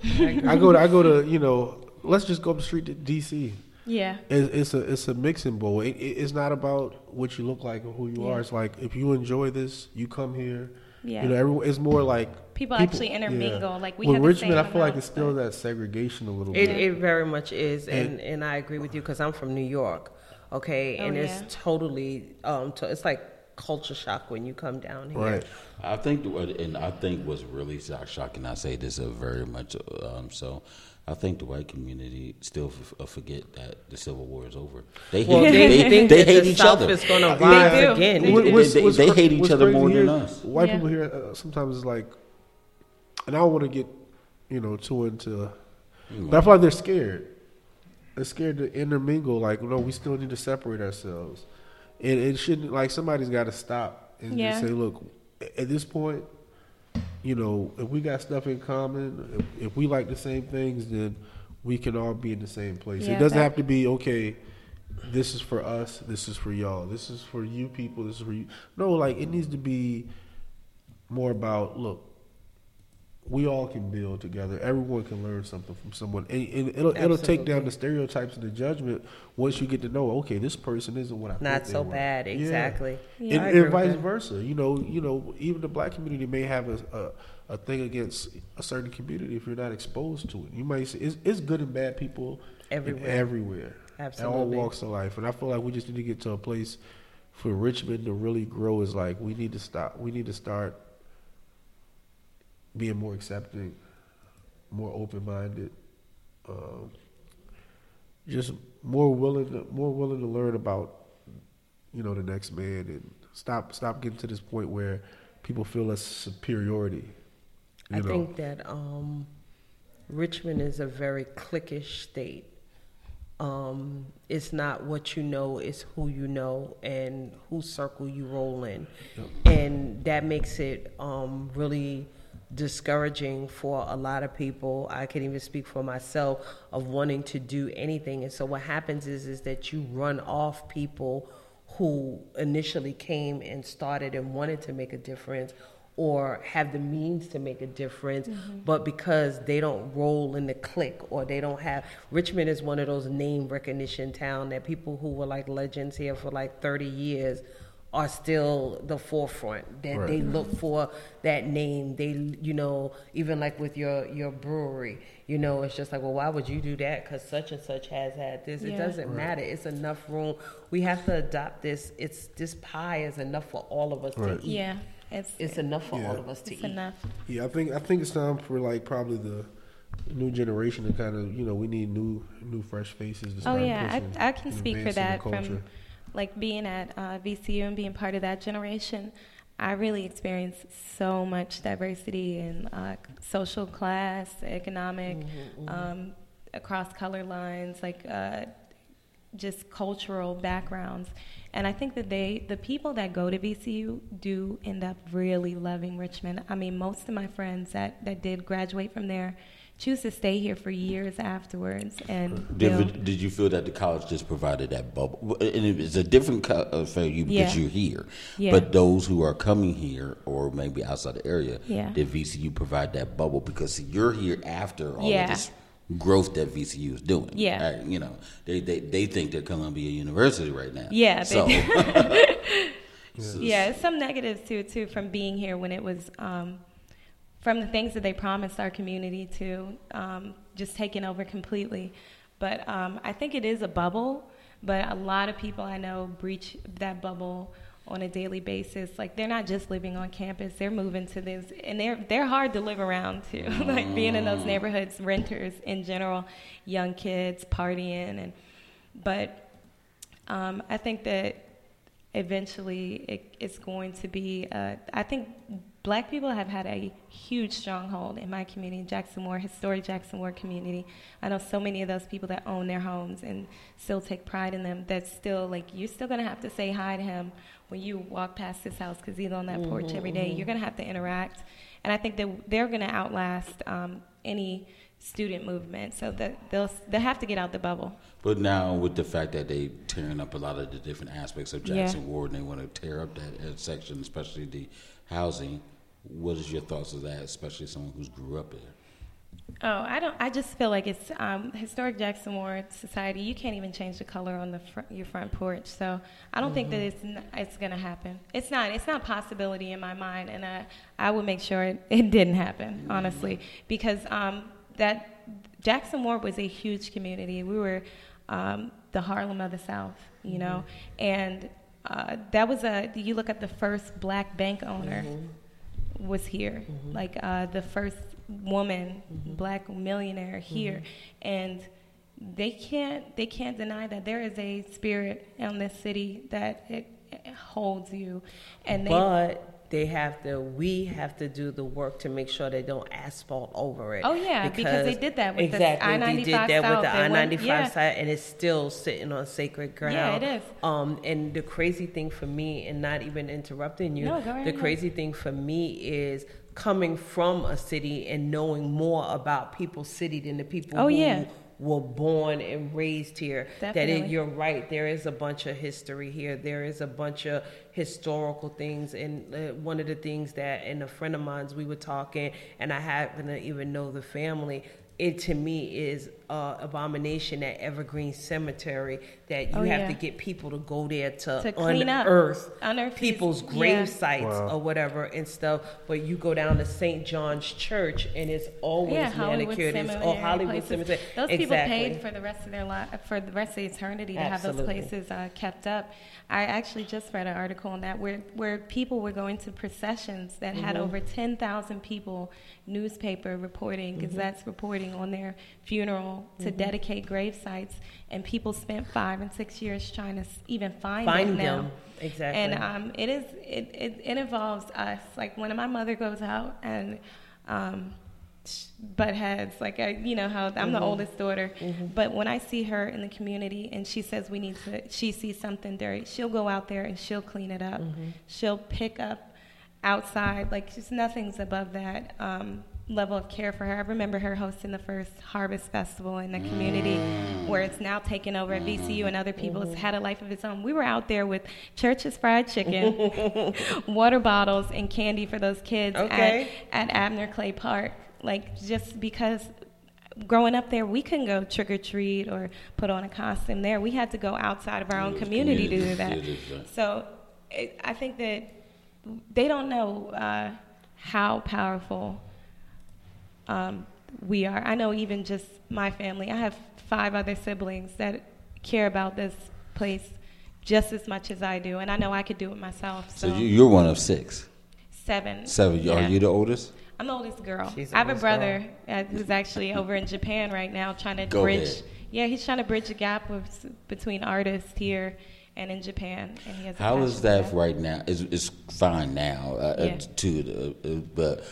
I go to I go to you know, let's just go up the street to D.C. yeah. It's, it's a it's a mixing bowl. It, it, it's not about what you look like or who you Yeah. are. It's like if you enjoy this, you come here. Yeah. You know, everyone, it's more like People actually intermingle, like, we With have the Richmond, same I feel like it's still that segregation a little It, bit. it very much is, and, And- and I agree with you because I'm from New York, okay, Oh, and yeah. it's totally, um, to, it's like culture shock when you come down here. Right. I think, the- and I think what's really shock- shocking, I say this very much um, so. I think the white community still f- uh, forget that the Civil War is over. They hate, Well, they, they, think they that hate the each South other. is going to Yeah. rise They again. They what's- what's they hate each other more than us. White Yeah. people here uh, sometimes is like, and I don't want to get, you know, too into, but I feel like they're scared. They're scared to intermingle. Like, no, we still need to separate ourselves. And it shouldn't like somebody's got to stop and Yeah. just say, look, at this point, you know, if we got stuff in common, if, if we like the same things, then we can all be in the same place. Yeah, it doesn't that- have to be okay. This is for us. This is for y'all. This is for you people. This is for you. No, like it needs to be more about look. We all can build together. Everyone can learn something from someone, and, and it'll it'll take down the stereotypes and the judgment once you get to know. Okay, this person isn't what I thought Not they so were. bad, Yeah. exactly. Yeah. And, and vice versa. You know, you know, even the black community may have a, a, a thing against a certain community if you're not exposed to it. You might say it's, it's good and bad people Everywhere. everywhere, in all walks of life. And I feel like we just need to get to a place for Richmond to really grow. Is like we need to stop. We need to start being more accepting, more open minded. Um, just more willing, to, more willing to learn about you know the next man and stop stop getting to this point where people feel a superiority. You I know? think that um, Richmond is a very cliquish state. Um, it's not what you know, it's who you know and whose circle you roll in. And that makes it um, really discouraging for a lot of people. I can even speak for myself of wanting to do anything. And so what happens is is that you run off people who initially came and started and wanted to make a difference or have the means to make a difference, mm-hmm. but because they don't roll in the clique or they don't have Richmond is one of those name recognition town that people who were like legends here for like 30 years are still the forefront that Right. they look for that name they you know even like with your your brewery you know it's just like well why would you do that because such and such has had this it doesn't matter it's enough room we have to adopt this it's this pie is enough for all of us Right. to eat Yeah, it's it's enough for Yeah. all of us to it's eat enough. Yeah, I think I think it's time for like probably the new generation to kind of you know we need new new fresh faces. To Oh yeah, pushing I, I can speak for advancing the that from culture. Like being at uh, VCU and being part of that generation. I really experienced so much diversity in uh, social class, economic, um, across color lines, like uh, just cultural backgrounds. And I think that they, the people that go to VCU, do end up really loving Richmond. I mean, most of my friends that, that did graduate from there choose to stay here for years afterwards. And build- Did, did you feel that the college just provided that bubble? And it's a different co- uh, for you because Yeah. you're here. Yeah. But those who are coming here or maybe outside the area, Yeah. did VCU provide that bubble? Because you're here after all Yeah. of this growth that VCU is doing. Yeah. Uh, you know, they, they, they think they're Columbia University right now. Yeah, So, <laughs> <laughs> yeah, some negatives too, too, from being here when it was um, from the things that they promised our community to um, just taking over completely. But um, I think it is a bubble. But a lot of people I know breach that bubble on a daily basis. Like they're not just living on campus; they're moving to this, and they're they're hard to live around too. <laughs> like being in those neighborhoods, renters in general, young kids partying, and but um, I think that eventually it, it's going to be. Uh, I think black people have had a huge stronghold in my community, Jackson Moore, historic Jackson Moore community. I know so many of those people that own their homes and still take pride in them. That's still like you're still gonna have to say hi to him when you walk past his house because he's on that porch every day. You're gonna have to interact, and I think that they're gonna outlast um, any student movement. So that they'll they have to get out the bubble. But now, with the fact that they tearing up a lot of the different aspects of Yeah. Jackson Ward, and they want to tear up that uh, section, especially the housing. What is your thoughts of that, especially someone who's grew up there? Oh, I don't. I just feel like it's um, historic Jackson Ward society. You can't even change the color on the fr- your front porch. So I don't think that it's n- it's gonna happen. It's not. It's not a possibility in my mind, and I I would make sure it, it didn't happen honestly because um, that Jackson Ward was a huge community. We were um, the Harlem of the South, you know, and uh, that was a. You look at the first black bank owner was here, mm-hmm. like uh, the first woman, mm-hmm. black millionaire here, mm-hmm. and they can't they can't deny that there is a spirit in this city that it, it holds you, and they But they have to we have to do the work to make sure they don't asphalt over it. Oh, yeah, because they did that with the exactly, they did I-95 with South. the I ninety five yeah. side, and it's still sitting on sacred ground. Yeah, it is. Um, and the crazy thing for me, and not even interrupting you, No, go right the ahead. crazy thing for me is coming from a city and knowing more about people's city than the people Oh, who yeah. Were born and raised here. That it, you're right. There is a bunch of history here. There is a bunch of historical things. And uh, one of the things that, and a friend of mine's, we were talking, and I happen to even know the family. It to me is uh, abomination at Evergreen Cemetery that you Oh, have yeah. to get people to go there to, To clean up. unearth Unearth these- people's yeah. grave sites Wow. or whatever and stuff. But you go down to St. John's Church and it's always yeah, Hollywood manicured. It's all Hollywood places. Cemetery. Those exactly. people paid for the rest of their life, for the rest of eternity to have those places uh, kept up. I actually just read an article on that where, where people were going to processions that had Mm-hmm. over 10,000 people, newspaper reporting, Mm-hmm. gazettes reporting on their funeral to dedicate grave sites, and people spent five and six years trying to even find, Find them. Exactly. And um, it is it, it, it involves us. Like when my mother goes out and um, butt heads, like I, you know how I'm the oldest daughter, but when I see her in the community and she says we need to, she sees something dirty, she'll go out there and she'll clean it up. She'll pick up outside, like just nothing's above that. Um, level of care for her. I remember her hosting the first Harvest Festival in the community where it's now taken over at VCU and other people. It's had a life of its own. We were out there with Church's fried chicken, <laughs> water bottles, and candy for those kids Okay. at, at Abner Clay Park. Like, just because growing up there, we couldn't go trick or treat or put on a costume there. We had to go outside of our own It was community to do that. right. So it, I think that they don't know uh, how powerful um, we are. I know even just my family. I have five other siblings that care about this place just as much as I do, and I know I could do it myself. So, So you, you're one of six, seven. seven. Yeah. Are you the oldest? I'm the oldest girl. She's the I have a brother uh, who's actually over in Japan right now, trying to Go bridge. ahead. Yeah, he's trying to bridge the gap with, between artists here and in Japan, and he has. a How passion that right now? It's, it's fine now, uh, uh, Yeah. to uh, uh, but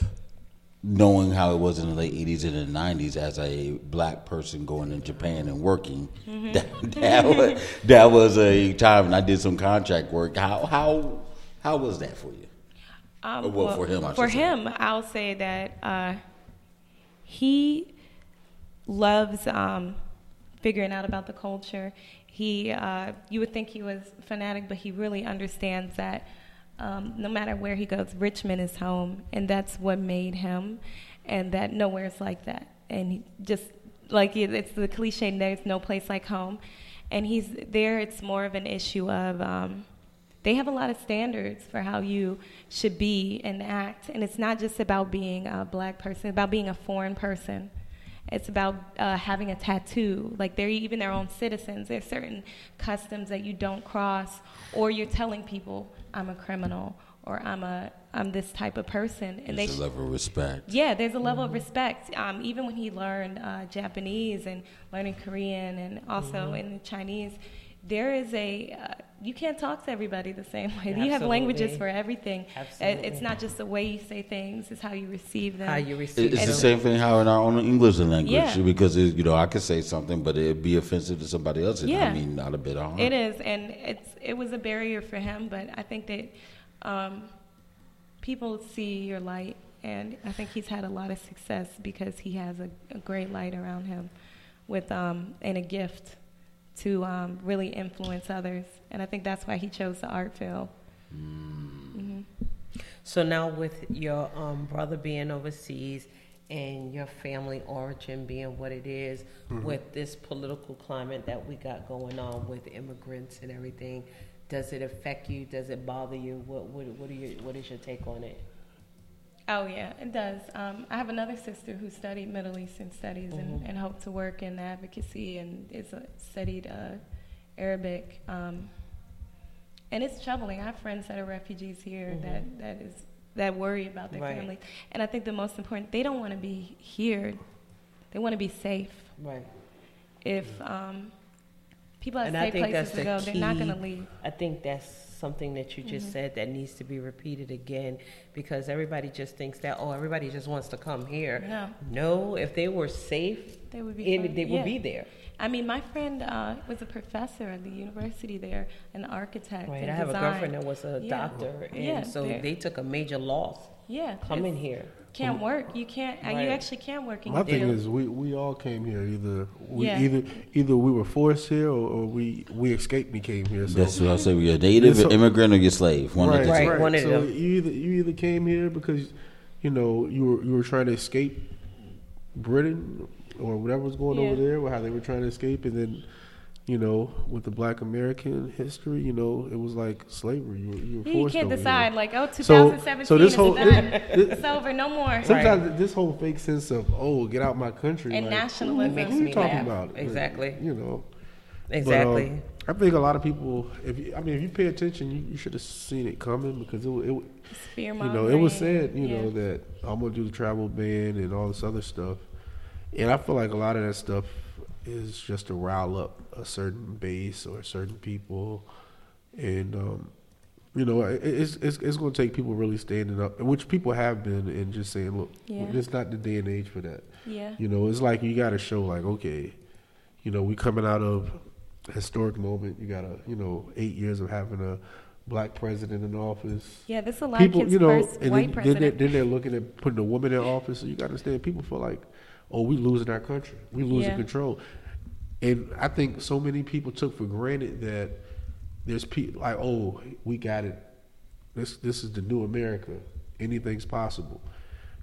knowing how it was in the late '80s and the '90s, as a black person going to Japan and working, Mm-hmm. that, that, was, that was a time. And I did some contract work. How how how was that for you? Um, Or well, for him, I for say. him, I'll say that uh, he loves um, figuring out about the culture. He, uh, you would think he was fanatic, but he really understands that um, no matter where he goes, Richmond is home, and that's what made him, and that nowhere is like that. And he just like it's the cliche, there's no place like home. And he's there. It's more of an issue of. Um, they have a lot of standards for how you should be and act. And it's not just about being a black person, about being a foreign person. It's about uh, having a tattoo. Like they're even their own citizens. There's certain customs that you don't cross, or you're telling people, I'm a criminal, or I'm a I'm this type of person. And There's sh- a level of respect. yeah, there's a level of respect. Um, even when he learned uh, Japanese and learning Korean and also in Chinese, there is a uh, you can't talk to everybody the same way. You have languages for everything. Absolutely. It's not just the way you say things; it's how you receive them. How you receive It's the same thing how in our own English language Yeah. because it, you know I could say something but it'd be offensive to somebody else and Yeah. I mean not a bit of harm. It is, and it's it was a barrier for him, but I think that um, people see your light, and I think he's had a lot of success because he has a, a great light around him, with um, and a gift to um, really influence others, and I think that's why he chose the art field. So now, with your um, brother being overseas and your family origin being what it is, with this political climate that we got going on with immigrants and everything, does it affect you? Does it bother you? What what what, are your, what is your take on it? Oh yeah, it does. Um, I have another sister who studied Middle Eastern studies and, and hoped to work in advocacy and is a, studied uh, Arabic. Um, and it's troubling. I have friends that are refugees here that, that is that worry about their Right. families. And I think the most important, they don't want to be here. They want to be safe. Right. If um, people have And safe places to the go, they're not going to leave. I think that's something that you Mm-hmm. just said that needs to be repeated again because everybody just thinks that oh everybody just wants to come here. No. No, if they were safe, They would be fine. they would be there. I mean, my friend uh, was a professor at the university there, an architect. Right. I have design. a girlfriend that was a Yeah. doctor, and Yeah, so they're- took a major loss yeah coming here. Can't work. You can't. uh, Right. You actually can't work. in My thing Yale. is, we, we all came here. Either we Yeah. either either we were forced here, or, or we we escaped and came here. So That's what I say. You're a native So- immigrant or you're a slave. One of right, the two. Right, right. one of so them. you either you either came here because you know you were you were trying to escape Britain or whatever was going Yeah. over there, or how they were trying to escape, and then you know with the Black American history, you know it was like slavery. You you were Yeah, you forced can't decide here. like, oh, So- 2017 so this is whole- done. this- <laughs> it's over. No more. Sometimes this whole fake sense of oh get out my country And like, nationalism. makes Who you me talking laugh. about? Exactly. You know. But, um, Exactly. I think a lot of people, if you, I mean, if you pay attention, you, you should have seen it coming because it, wa- it you know, it was said, you know, that I'm gonna do the travel ban and all this other stuff, and I feel like a lot of that stuff is just to rile up a certain base or certain people, and um, you know, it's it's, it's going to take people really standing up, which people have been, and just saying, look, Yeah. it's not the day and age for that. Yeah. You know, it's like you got to show, like, okay, you know, we coming out of a historic moment. You got a, you know, eight years of having a black president in office Yeah, this is a lot people, of kids' you know, first and white then, then, they're, president. then they're looking at putting a woman in office. So you got to understand, people feel like, oh, we losing our country, we losing Yeah. control, and I think so many people took for granted that there's people like, oh, we got it. This this is the new America. Anything's possible.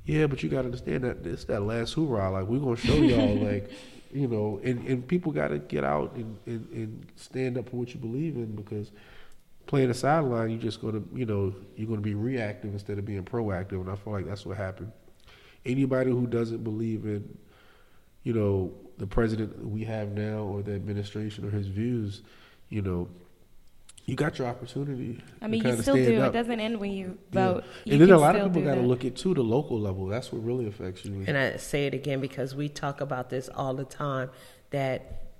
Yeah, but you got to understand that it's that last hoorah. Like we're gonna show y'all, <laughs> like you know, and, and people got to get out and, and, and stand up for what you believe in because playing the sideline, you're just gonna, you know, you're gonna be reactive instead of being proactive, and I feel like that's what happened. Anybody who doesn't believe in, you know, the president we have now or the administration or his views, you know, you got your opportunity. I mean, you still stand do. It doesn't end when you Yeah. vote. You And then a lot of people got to look at too the local level. That's what really affects you. And I say it again because we talk about this all the time that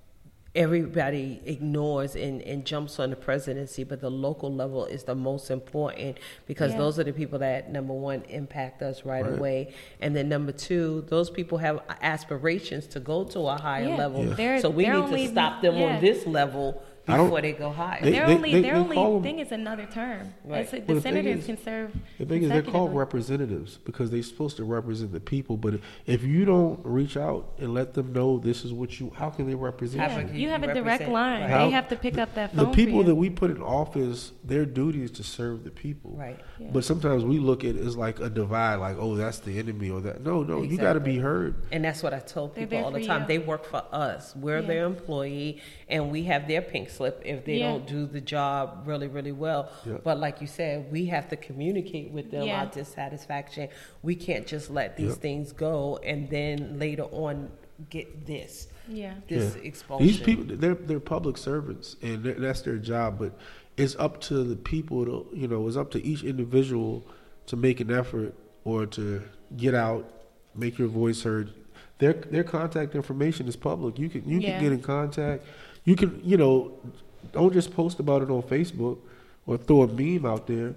everybody ignores and, and jumps on the presidency, but the local level is the most important because Yeah. those are the people that, number one, impact us right, Right. away. And then number two, those people have aspirations to go to a higher Yeah. level. Yeah. So we need to stop them yeah. on this level I don't- before they go higher. They- Their they- only, they- their they only call 'em- thing is another term. Right. That's it. Well, The the senators is- can serve. The thing is, they're called representatives because they're supposed to represent the people. But if you don't reach out and let them know this is what you, how can they represent How you? can You have a direct line. How- They have to pick up that phone. The people for that we put in office, their duty is to serve the people. Right. Yeah. But sometimes we look at it as like a divide, like, oh, that's the enemy or that. No, no, you got to be heard. And that's what I tell people all the time. you. They work for us. We're Yeah. their employee, and we have their pink slip if they Yeah. don't do the job really, really well. Yeah. But like you said, we have to communicate with them Yeah. our dissatisfaction. We can't just let these Yeah. things go and then later on get this, Yeah. this Yeah. expulsion. These people, they're they're public servants, and that's their job. But it's up to the people to, you know, it's up to each individual to make an effort or to get out, make your voice heard. Their their contact information is public. You can you Yeah. can get in contact. You can you know, don't just post about it on Facebook or throw a meme out there.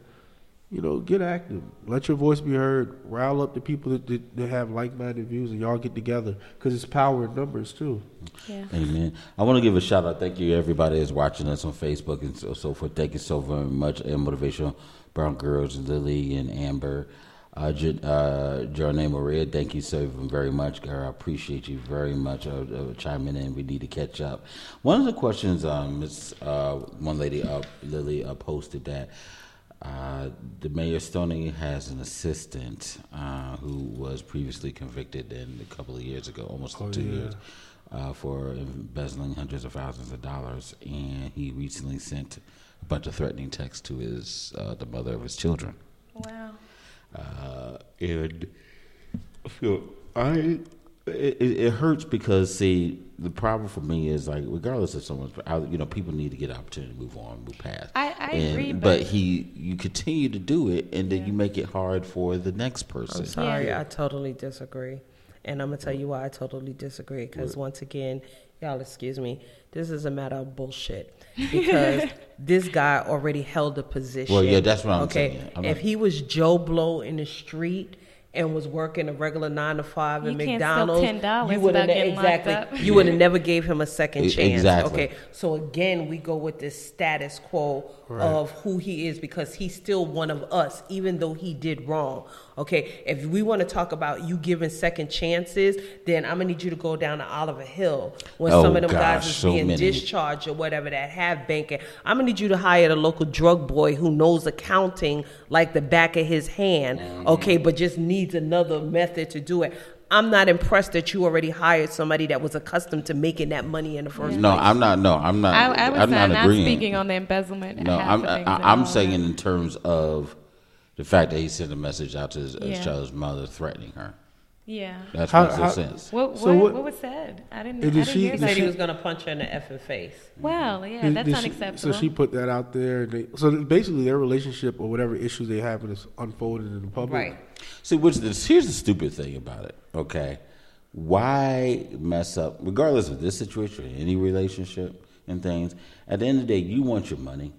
You know, get active. Let your voice be heard. Rile up the people that, that, that have like-minded views, and y'all get together because it's power in numbers too. Yeah. Amen. I want to give a shout out. Thank you, everybody that's watching us on Facebook and so, so forth. Thank you so very much. And Motivational Brown Girls, Lily and Amber. Uh, J- uh, Jornay Maria, thank you so very much, girl. I appreciate you very much uh, uh, chiming in. We need to catch up. One of the questions, um, Miss uh, one lady up, Lily, uh, posted that uh, the mayor Stoney has an assistant uh, who was previously convicted in a couple of years ago, almost Oh, two yeah. years, uh, for embezzling hundreds of thousands of dollars, and he recently sent a bunch of threatening texts to his uh, the mother of his children. Wow. Uh, and I feel I it, it it hurts because see the problem for me is like regardless of someone's you know people need to get an opportunity to move on move past I- I And- agree, but, but- he you continue to do it and then Yeah. you make it hard for the next person I'm sorry, Yeah. I totally disagree. And I'm going to tell you why I totally disagree. Because once again, y'all excuse me. This is a matter of bullshit because <laughs> this guy already held a position. Well, yeah, that's what I'm okay. saying. I'm if not- he was Joe Blow in the street and was working a regular nine to five at You can't steal McDonald's, $10 you would have without exactly up. you would have never gave him a second chance. exactly. Okay, so again, we go with this status quo of who he is because he's still one of us, even though he did wrong. Okay, if we want to talk about you giving second chances, then I'm gonna need you to go down to Oliver Hill when Oh, some of them guys gosh, is so being many. discharged or whatever that have banking. I'm gonna need you to hire the local drug boy who knows accounting like the back of his hand. Mm-hmm. Okay, but just needs another method to do it. I'm not impressed that you already hired somebody that was accustomed to making that money in the first No, place. No, I'm not. No, I'm not. I, I was I'm not, not agreeing. speaking on the embezzlement. No, I'm. I, I'm saying that. in terms of the fact that he sent a message out to his, his child's mother threatening her. Yeah. That How- makes no how- sense. What, what, So what, what- was said? I didn't, And I did didn't she- hear did that. he was gonna punch her in the effing face. Well, yeah, Did- that's did she- unacceptable. so she put that out there. And they, so basically, their relationship or whatever issues they have is unfolded in the public. Right. See, which this, here's the stupid thing about it. Okay, why mess up, regardless of this situation, or any relationship and things. At the end of the day, you want your money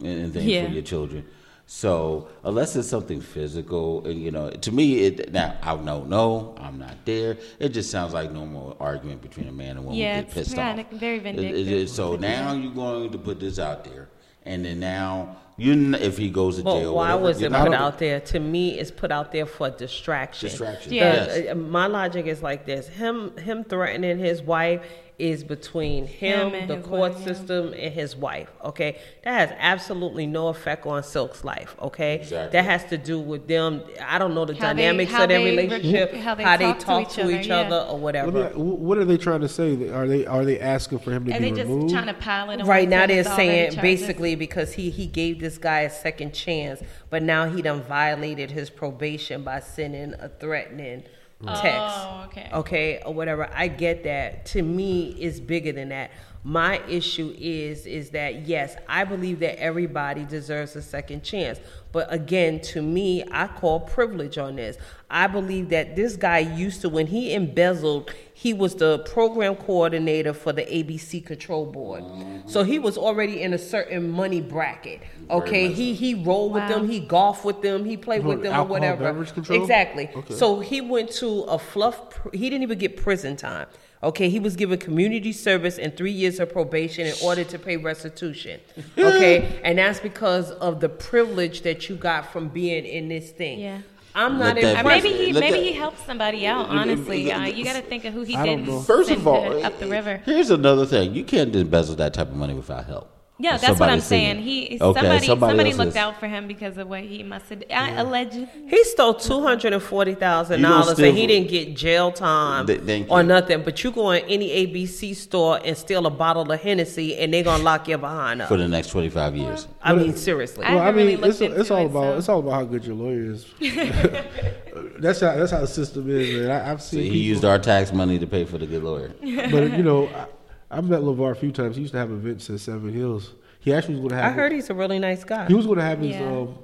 and, and things Yeah. for your children. So unless it's something physical, and you know, to me, it now I don't know, no, I'm not there. It just sounds like normal argument between a man and woman. Yeah, get pissed kinda off. very It- it- vindictive. it- so now you're going to put this out there, and then now you, kn- if he goes to But jail, why whatever, was you it know, put out there? To me, it's put out there for distraction. Distraction. Yeah. Yes. Uh, my logic is like this: him, him threatening his wife is between him, Him the court wife, yeah. system, and his wife. Okay, that has absolutely no effect on Silk's life. Okay, Exactly. that has to do with them. I don't know the How dynamics how of their they re- relationship, how they talk, talk to each, other, or whatever. me, wh- what are they trying to say? Are they are they asking for him to Are be they just removed? trying to pile it on Right now, they're saying basically because he he gave this guy a second chance, but now he done violated his probation by sending a threatening text. Oh, okay. Okay, or whatever. I get that. To me, it's bigger than that. My issue is is that yes, I believe that everybody deserves a second chance. But again, to me, I call privilege on this. I believe that this guy used to when he embezzled, he was the program coordinator for the ABC control board. So he was already in a certain money bracket. Okay, he he rolled with them, he golfed with them, he played with them or whatever. beverage control? Exactly. Okay. So he went to a fluff. pr- He didn't even get prison time. Okay, he was given community service and three years of probation in order to pay restitution. <laughs> Okay, and that's because of the privilege that you got from being in this thing. Yeah. I'm Let not that Or impressed. maybe he Let maybe that- he helped somebody out. Honestly, uh, you got to think of who he didn't know. First send of all, to- up the river. Here's another thing: you can't embezzle that type of money without help. Yeah, that's what I'm saying. singing. He Okay, somebody somebody, else looked out for him because of what he must have I alleged. He stole two hundred and forty thousand dollars, and he didn't get jail time Th- or nothing. But you go in any ABC store and steal a bottle of Hennessy, and they're gonna lock you behind up. for the next 25 years. I mean, seriously. Well, I haven't mean, really it's, it's all it, about so- it's all about how good your lawyer is. <laughs> <laughs> that's how that's how the system is, man. I, I've So seen he people, used our tax money to pay for the good lawyer. but you know, I, <laughs> I've met Levar a few times. He used to have events at Seven Hills. He actually was going to have. I heard he's a really nice guy. He was going to have his Yeah. um,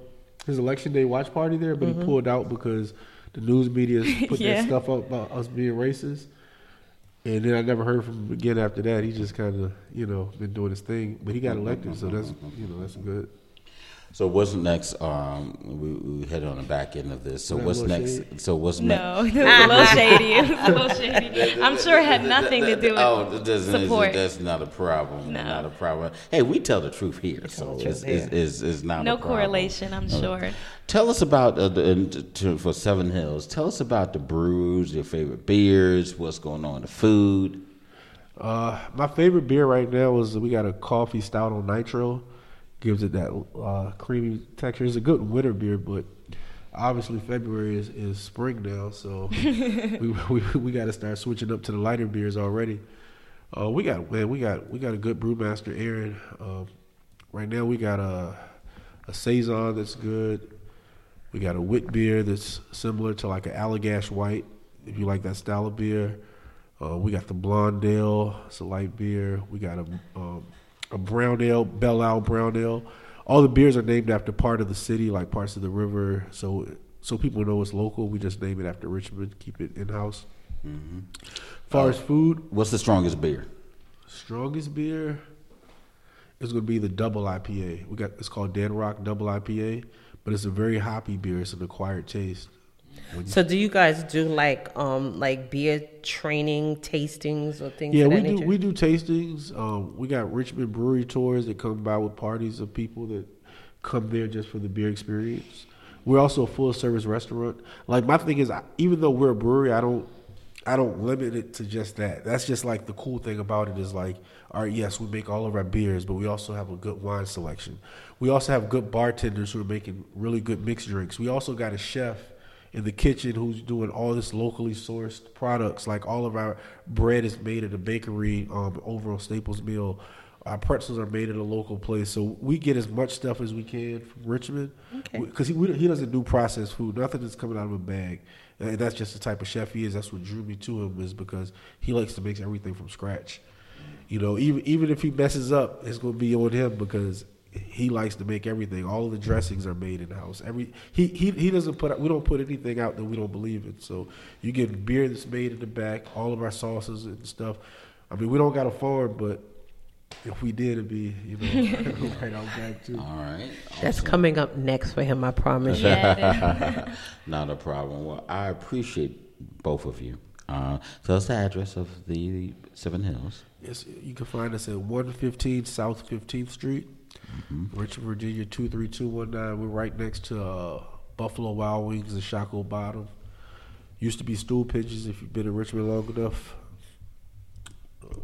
his election day watch party there, but Mm-hmm. he pulled out because the news media <laughs> put Yeah. that stuff up about us being racist. And then I never heard from him again after that. He just kind of, you know, been doing his thing. But he got elected, so that's, you know, that's good. So what's next? Um, we, we head on the back end of this. So Is that a what's next? shady? So what's next? No, it was a little <laughs> shady. It was a little shady. I'm sure it had nothing to do with oh, that doesn't- support. That's not a problem. No. Not a problem. Hey, we tell the truth here, so the it's, it's, it's, it's not No a problem. correlation, I'm sure. Tell us about uh, the, and to, for Seven Hills. Tell us about the brews, your favorite beers, what's going on, the food. Uh, my favorite beer right now is we got a coffee stout on nitro. Gives it that uh, creamy texture. It's a good winter beer, but obviously February is, is spring now, so <laughs> we we, we got to start switching up to the lighter beers already. Uh, we got man, we got we got a good brewmaster, Aaron. Um, right now we got a a saison that's good. We got a wit beer that's similar to like an Allagash White, if you like that style of beer. Uh, we got the Blonde Ale, it's a light beer. We got a um, a brown ale, Belle Isle brown ale. All the beers are named after part of the city, like parts of the river, so so people know it's local. We just name it after Richmond, keep it in house. Mm-hmm. Far as food, What's the strongest beer? Strongest beer is going to be the double IPA. We got it's called Dan Rock Double IPA, but it's a very hoppy beer. It's an acquired taste. So do you guys do like um like beer training tastings or things? yeah, we do nature? we do tastings. Um, we got Richmond brewery tours that come by with parties of people that come there just for the beer experience. We're also a full service restaurant. Like my thing is, I- even though we're a brewery, I don't I don't limit it to just that. That's just like the cool thing about it is like, all right, yes, we make all of our beers, but we also have a good wine selection. We also have good bartenders who are making really good mixed drinks. We also got a chef in the kitchen who's doing all this locally sourced products. Like all of our bread is made at a bakery um, over on Staples Mill. Our pretzels are made at a local place, so we get as much stuff as we can from Richmond. Okay. Because he he doesn't do processed food. Nothing is coming out of a bag, and that's just the type of chef he is. That's what drew me to him is because he likes to make everything from scratch. You know, even even if he messes up, it's going to be on him because he likes to make everything. All of the dressings are made in house. Every he, he he doesn't put we don't put anything out that we don't believe in. So you get beer that's made in the back, all of our sauces and stuff. I mean, we don't got a farm, but if we did, it'd be you know <laughs> right out back too. All right. That's coming up next for him. I promise you. Yeah. <laughs> <laughs> Not a problem. Well, I appreciate both of you. Uh, so that's the address of the Seven Hills. Yes, you can find us at 115 South 15th Street, Richmond, Virginia 23219. We're right next to uh, Buffalo Wild Wings and Shockoe Bottom. Used to be stool pigeons if you've been in Richmond long enough.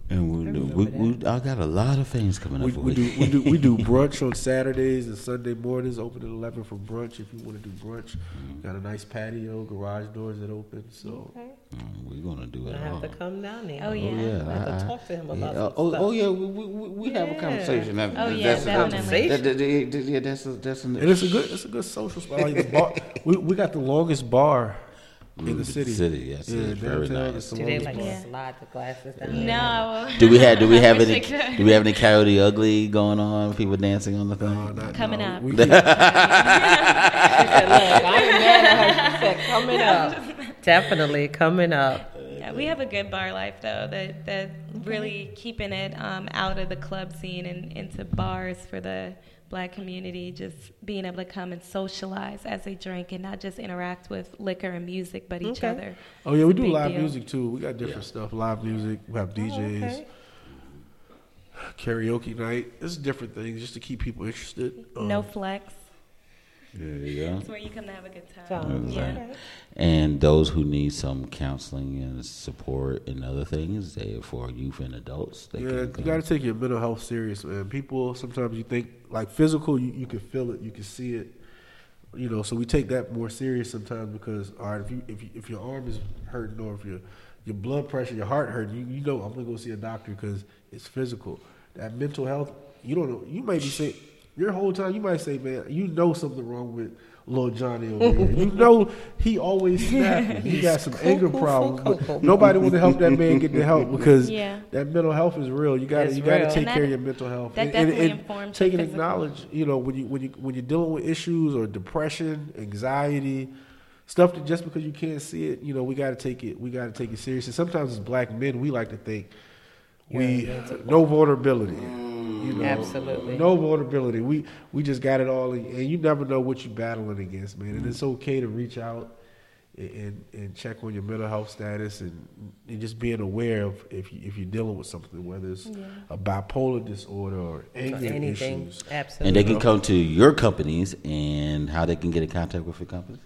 And we, do, we, we, I got a lot of things coming We, up. for we, you. do, we, do, we do <laughs> brunch on Saturdays and Sunday mornings, open at 11 for brunch if you want to do brunch. Got a nice patio, garage doors that open. So Mm, We're gonna do it. I have all. to come down there. Oh, Oh yeah. yeah, I have to talk to him yeah, about uh, some oh, stuff. oh yeah, we, we, we we have a conversation. That, Oh, yeah, that's, definitely. That, that, that, that- yeah, that's a, that's an, and it's a good it's a good social spot. Like the bar, <laughs> we, we got the longest bar in the city. City, yes, yeah, it's very nice. is the Do they longest like bar. Yeah. slide the glasses down? No. Do we have do we have any <laughs> do we have any Coyote Ugly going on? People dancing on the thing? Uh, not- Coming no. up. We <laughs> She said, "Look, I ain't mad at her." Said, "Coming <laughs> up, definitely coming up." Yeah, we have a good bar life though. That that really keeping it um, out of the club scene and into bars for the black community. Just being able to come and socialize as they drink and not just interact with liquor and music, but each Okay. other. Oh yeah, we It's a do big live deal. music too. We got different stuff. Live music. We have DJs. okay. Karaoke night. It's different things just to keep people interested. Um, No flex. There you go. It's where you come to have a good time. Time. Yeah. Right. And those who need some counseling and support and other things, they for youth and adults. They Yeah, can you got to take your mental health serious, man. People sometimes you think like physical, you, you can feel it, you can see it. You know, so we take that more serious sometimes because all right, if you if you, if your arm is hurting or if your your blood pressure, your heart hurting, you, you know I'm gonna go see a doctor because it's physical. That mental health, you don't know. You may be saying your whole time, you might say, man, you know something wrong with little Johnny over here. you know he always <laughs> snapping. He got some anger Cuckoo, <laughs> problems. cuckoo, but cuckoo. Nobody want to help that man get the help because Yeah. that mental health is real. You got to you got to take that- care of your mental health. that And- and- definitely and informs take and acknowledge. You know, when you when you when you're dealing with issues or depression, anxiety, stuff that just because you can't see it, you know, we got to take it. We got to take it seriously. Sometimes as black men, we like to think we no vulnerability. You know, Absolutely. no vulnerability. We we just got it all, and you never know what you're battling against, man. And it's okay to reach out and and check on your mental health status and, and just being aware of if you, if you're dealing with something, whether it's a bipolar disorder or anger Anything, issues. absolutely. and they can come to your companies and how they can get in contact with your companies.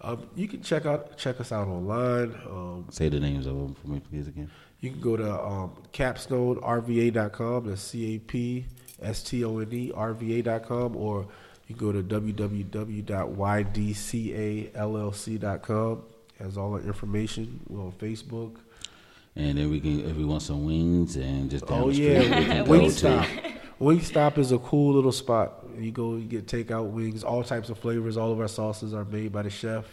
Um, you can check out check us out online. Um, Say the names of them for me, please, again. You can go to um, capstonerva.com. That's C A P S T O N E R V A.com, or you can go to www.ydcallc.com. Has all the information. We're on Facebook. And then we can, if we want some wings and just down Oh the street, we yeah, can go to. Wingstop. Wingstop is a cool little spot. You go, you get takeout wings, all types of flavors. All of our sauces are made by the chef.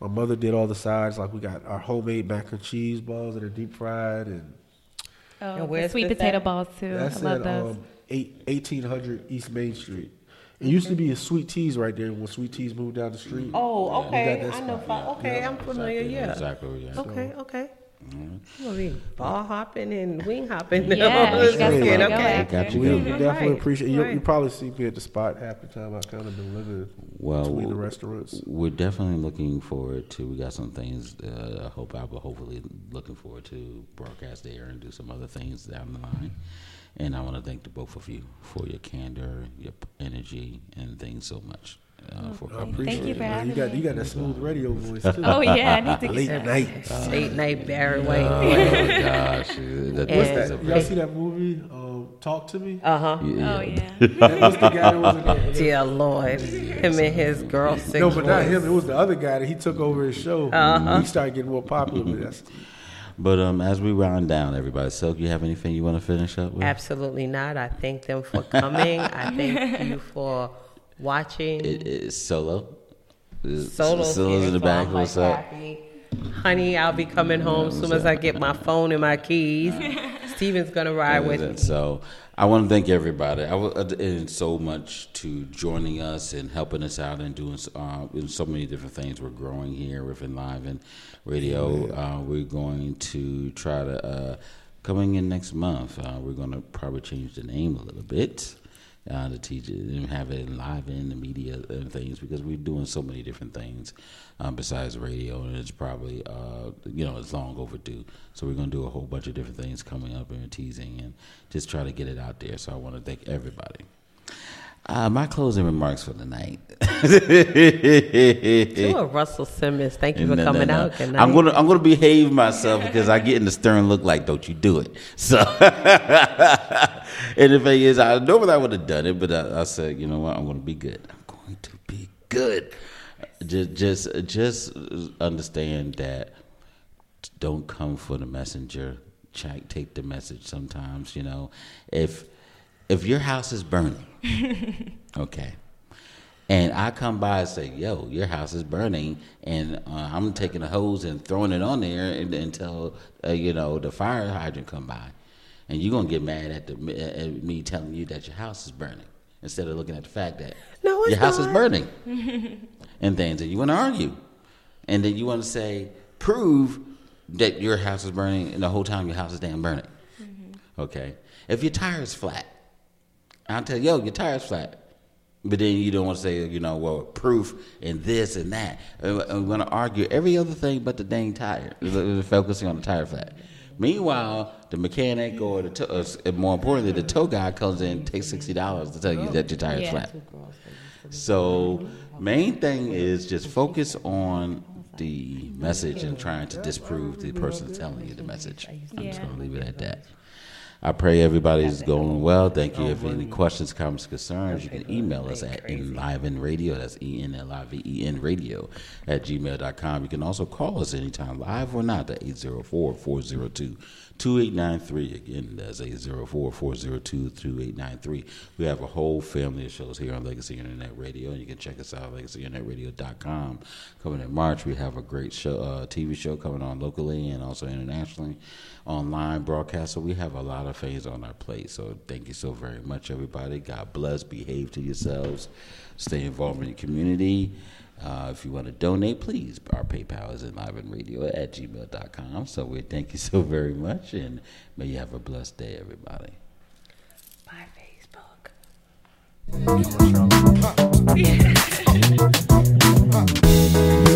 My mother did all the sides. Like we got our homemade mac and cheese balls that are deep fried, and Oh, And the sweet potato at? balls too. that's I love at those. um, eight, 1800 East Main Street. It used to be a Sweet Teas right there when Sweet Teas moved down the street. Oh, okay. I know. spot. fi- Okay, I'm familiar. Yeah. Exactly. Yeah. Okay. Okay. We'll be ball hopping and wing hopping. Yeah, <laughs> This you got weekend, something to go okay. Got you We, covered. definitely Right, appreciate you. You probably see me at the spot half the time. I kind of been living Well, between the restaurants. We're definitely looking forward to. We got some things. Uh, I hope I will hopefully looking forward to broadcast there and do some other things down the line. And I want to thank the both of you for your candor, your energy, and things so much. Uh, for I coming. appreciate you it. for man. having You got me. you got that smooth radio voice too. <laughs> Oh yeah, I need to Late get night. Late night Barry White. Oh <laughs> gosh, that, What's that is a that? Y'all see that movie? Um, Talk to me. Uh huh. yeah. Oh yeah. That was the guy that was in. Dear Lord, him and his girl six No, but not voice. him. It was the other guy that he took over his show. Uh-huh. He started getting more popular. But that's, But um, as we round down, everybody, Silk, you have anything you want to finish up with? Absolutely not. I thank them for coming. I thank you for watching. It is solo. Is- Solo's Solo's in the so back. I'm, What's like, up? happy. Honey, I'll be coming home as soon as I get my phone and my keys. <laughs> Steven's gonna ride with me. So I want to thank everybody. I uh, and so much to joining us and helping us out and doing uh, in so many different things. We're growing here with Enliven Radio. Uh, we're going to try to uh, coming in next month. Uh, we're going to probably change the name a little bit. Uh, to teach it and have it live in the media and things because we're doing so many different things um, besides radio and it's probably uh, you know it's long overdue. So we're going to do a whole bunch of different things coming up and teasing and just try to get it out there. So i want to thank everybody uh, my closing remarks for the night. A Russell Simmons, thank you for No, no, coming no. out. I'm gonna I'm gonna behave myself because I get in the stern look like don't you do it. So <laughs> and the thing is I know normally I would have done it, but I, I said, you know what, I'm gonna be good. I'm going to be good. Just just just understand that don't come for the messenger. Check take the message sometimes, you know. If if your house is burning, <laughs> okay. And I come by and say, "Yo, your house is burning," and uh, I'm taking a hose and throwing it on there and, until uh, you know the fire hydrant come by, and you're gonna get mad at the at me telling you that your house is burning instead of looking at the fact that No, your house is burning. <laughs> And things, and you want to argue, and then you want to say prove that your house is burning, and the whole time your house is damn burning. Okay, if your tire is flat, I'll tell you, yo, your tire's flat. But then you don't want to say, you know, well, proof and this and that. We're going to argue every other thing but the dang tire, uh, focusing on the tire flat. Meanwhile, the mechanic or the tow, uh, and more importantly, the tow guy comes in and takes sixty dollars to tell you that your tire's Yeah. flat. So, main thing is just focus on the message and trying to disprove the person telling you the message. I'm just going to leave it at that. I pray everybody's going well. Thank you. If any questions, comments, concerns, you can email us at enlivenradio. That's E N L I V E N radio at gmail.com. You can also call us anytime, live or not, at 804 402 2893. Again, that's 804 402 2893. We have a whole family of shows here on Legacy Internet Radio, and you can check us out at legacyinternetradio.com. Coming in March, we have a great show, uh, TV show coming on locally and also internationally online broadcast. So we have a lot of things on our plate. So thank you so very much, everybody. God bless. Behave to yourselves. Stay involved in the community. Uh, if you want to donate, please, our PayPal is enlivenradio at gmail.com. So we thank you so very much, and may you have a blessed day, everybody. Bye, Facebook. Yeah. <laughs>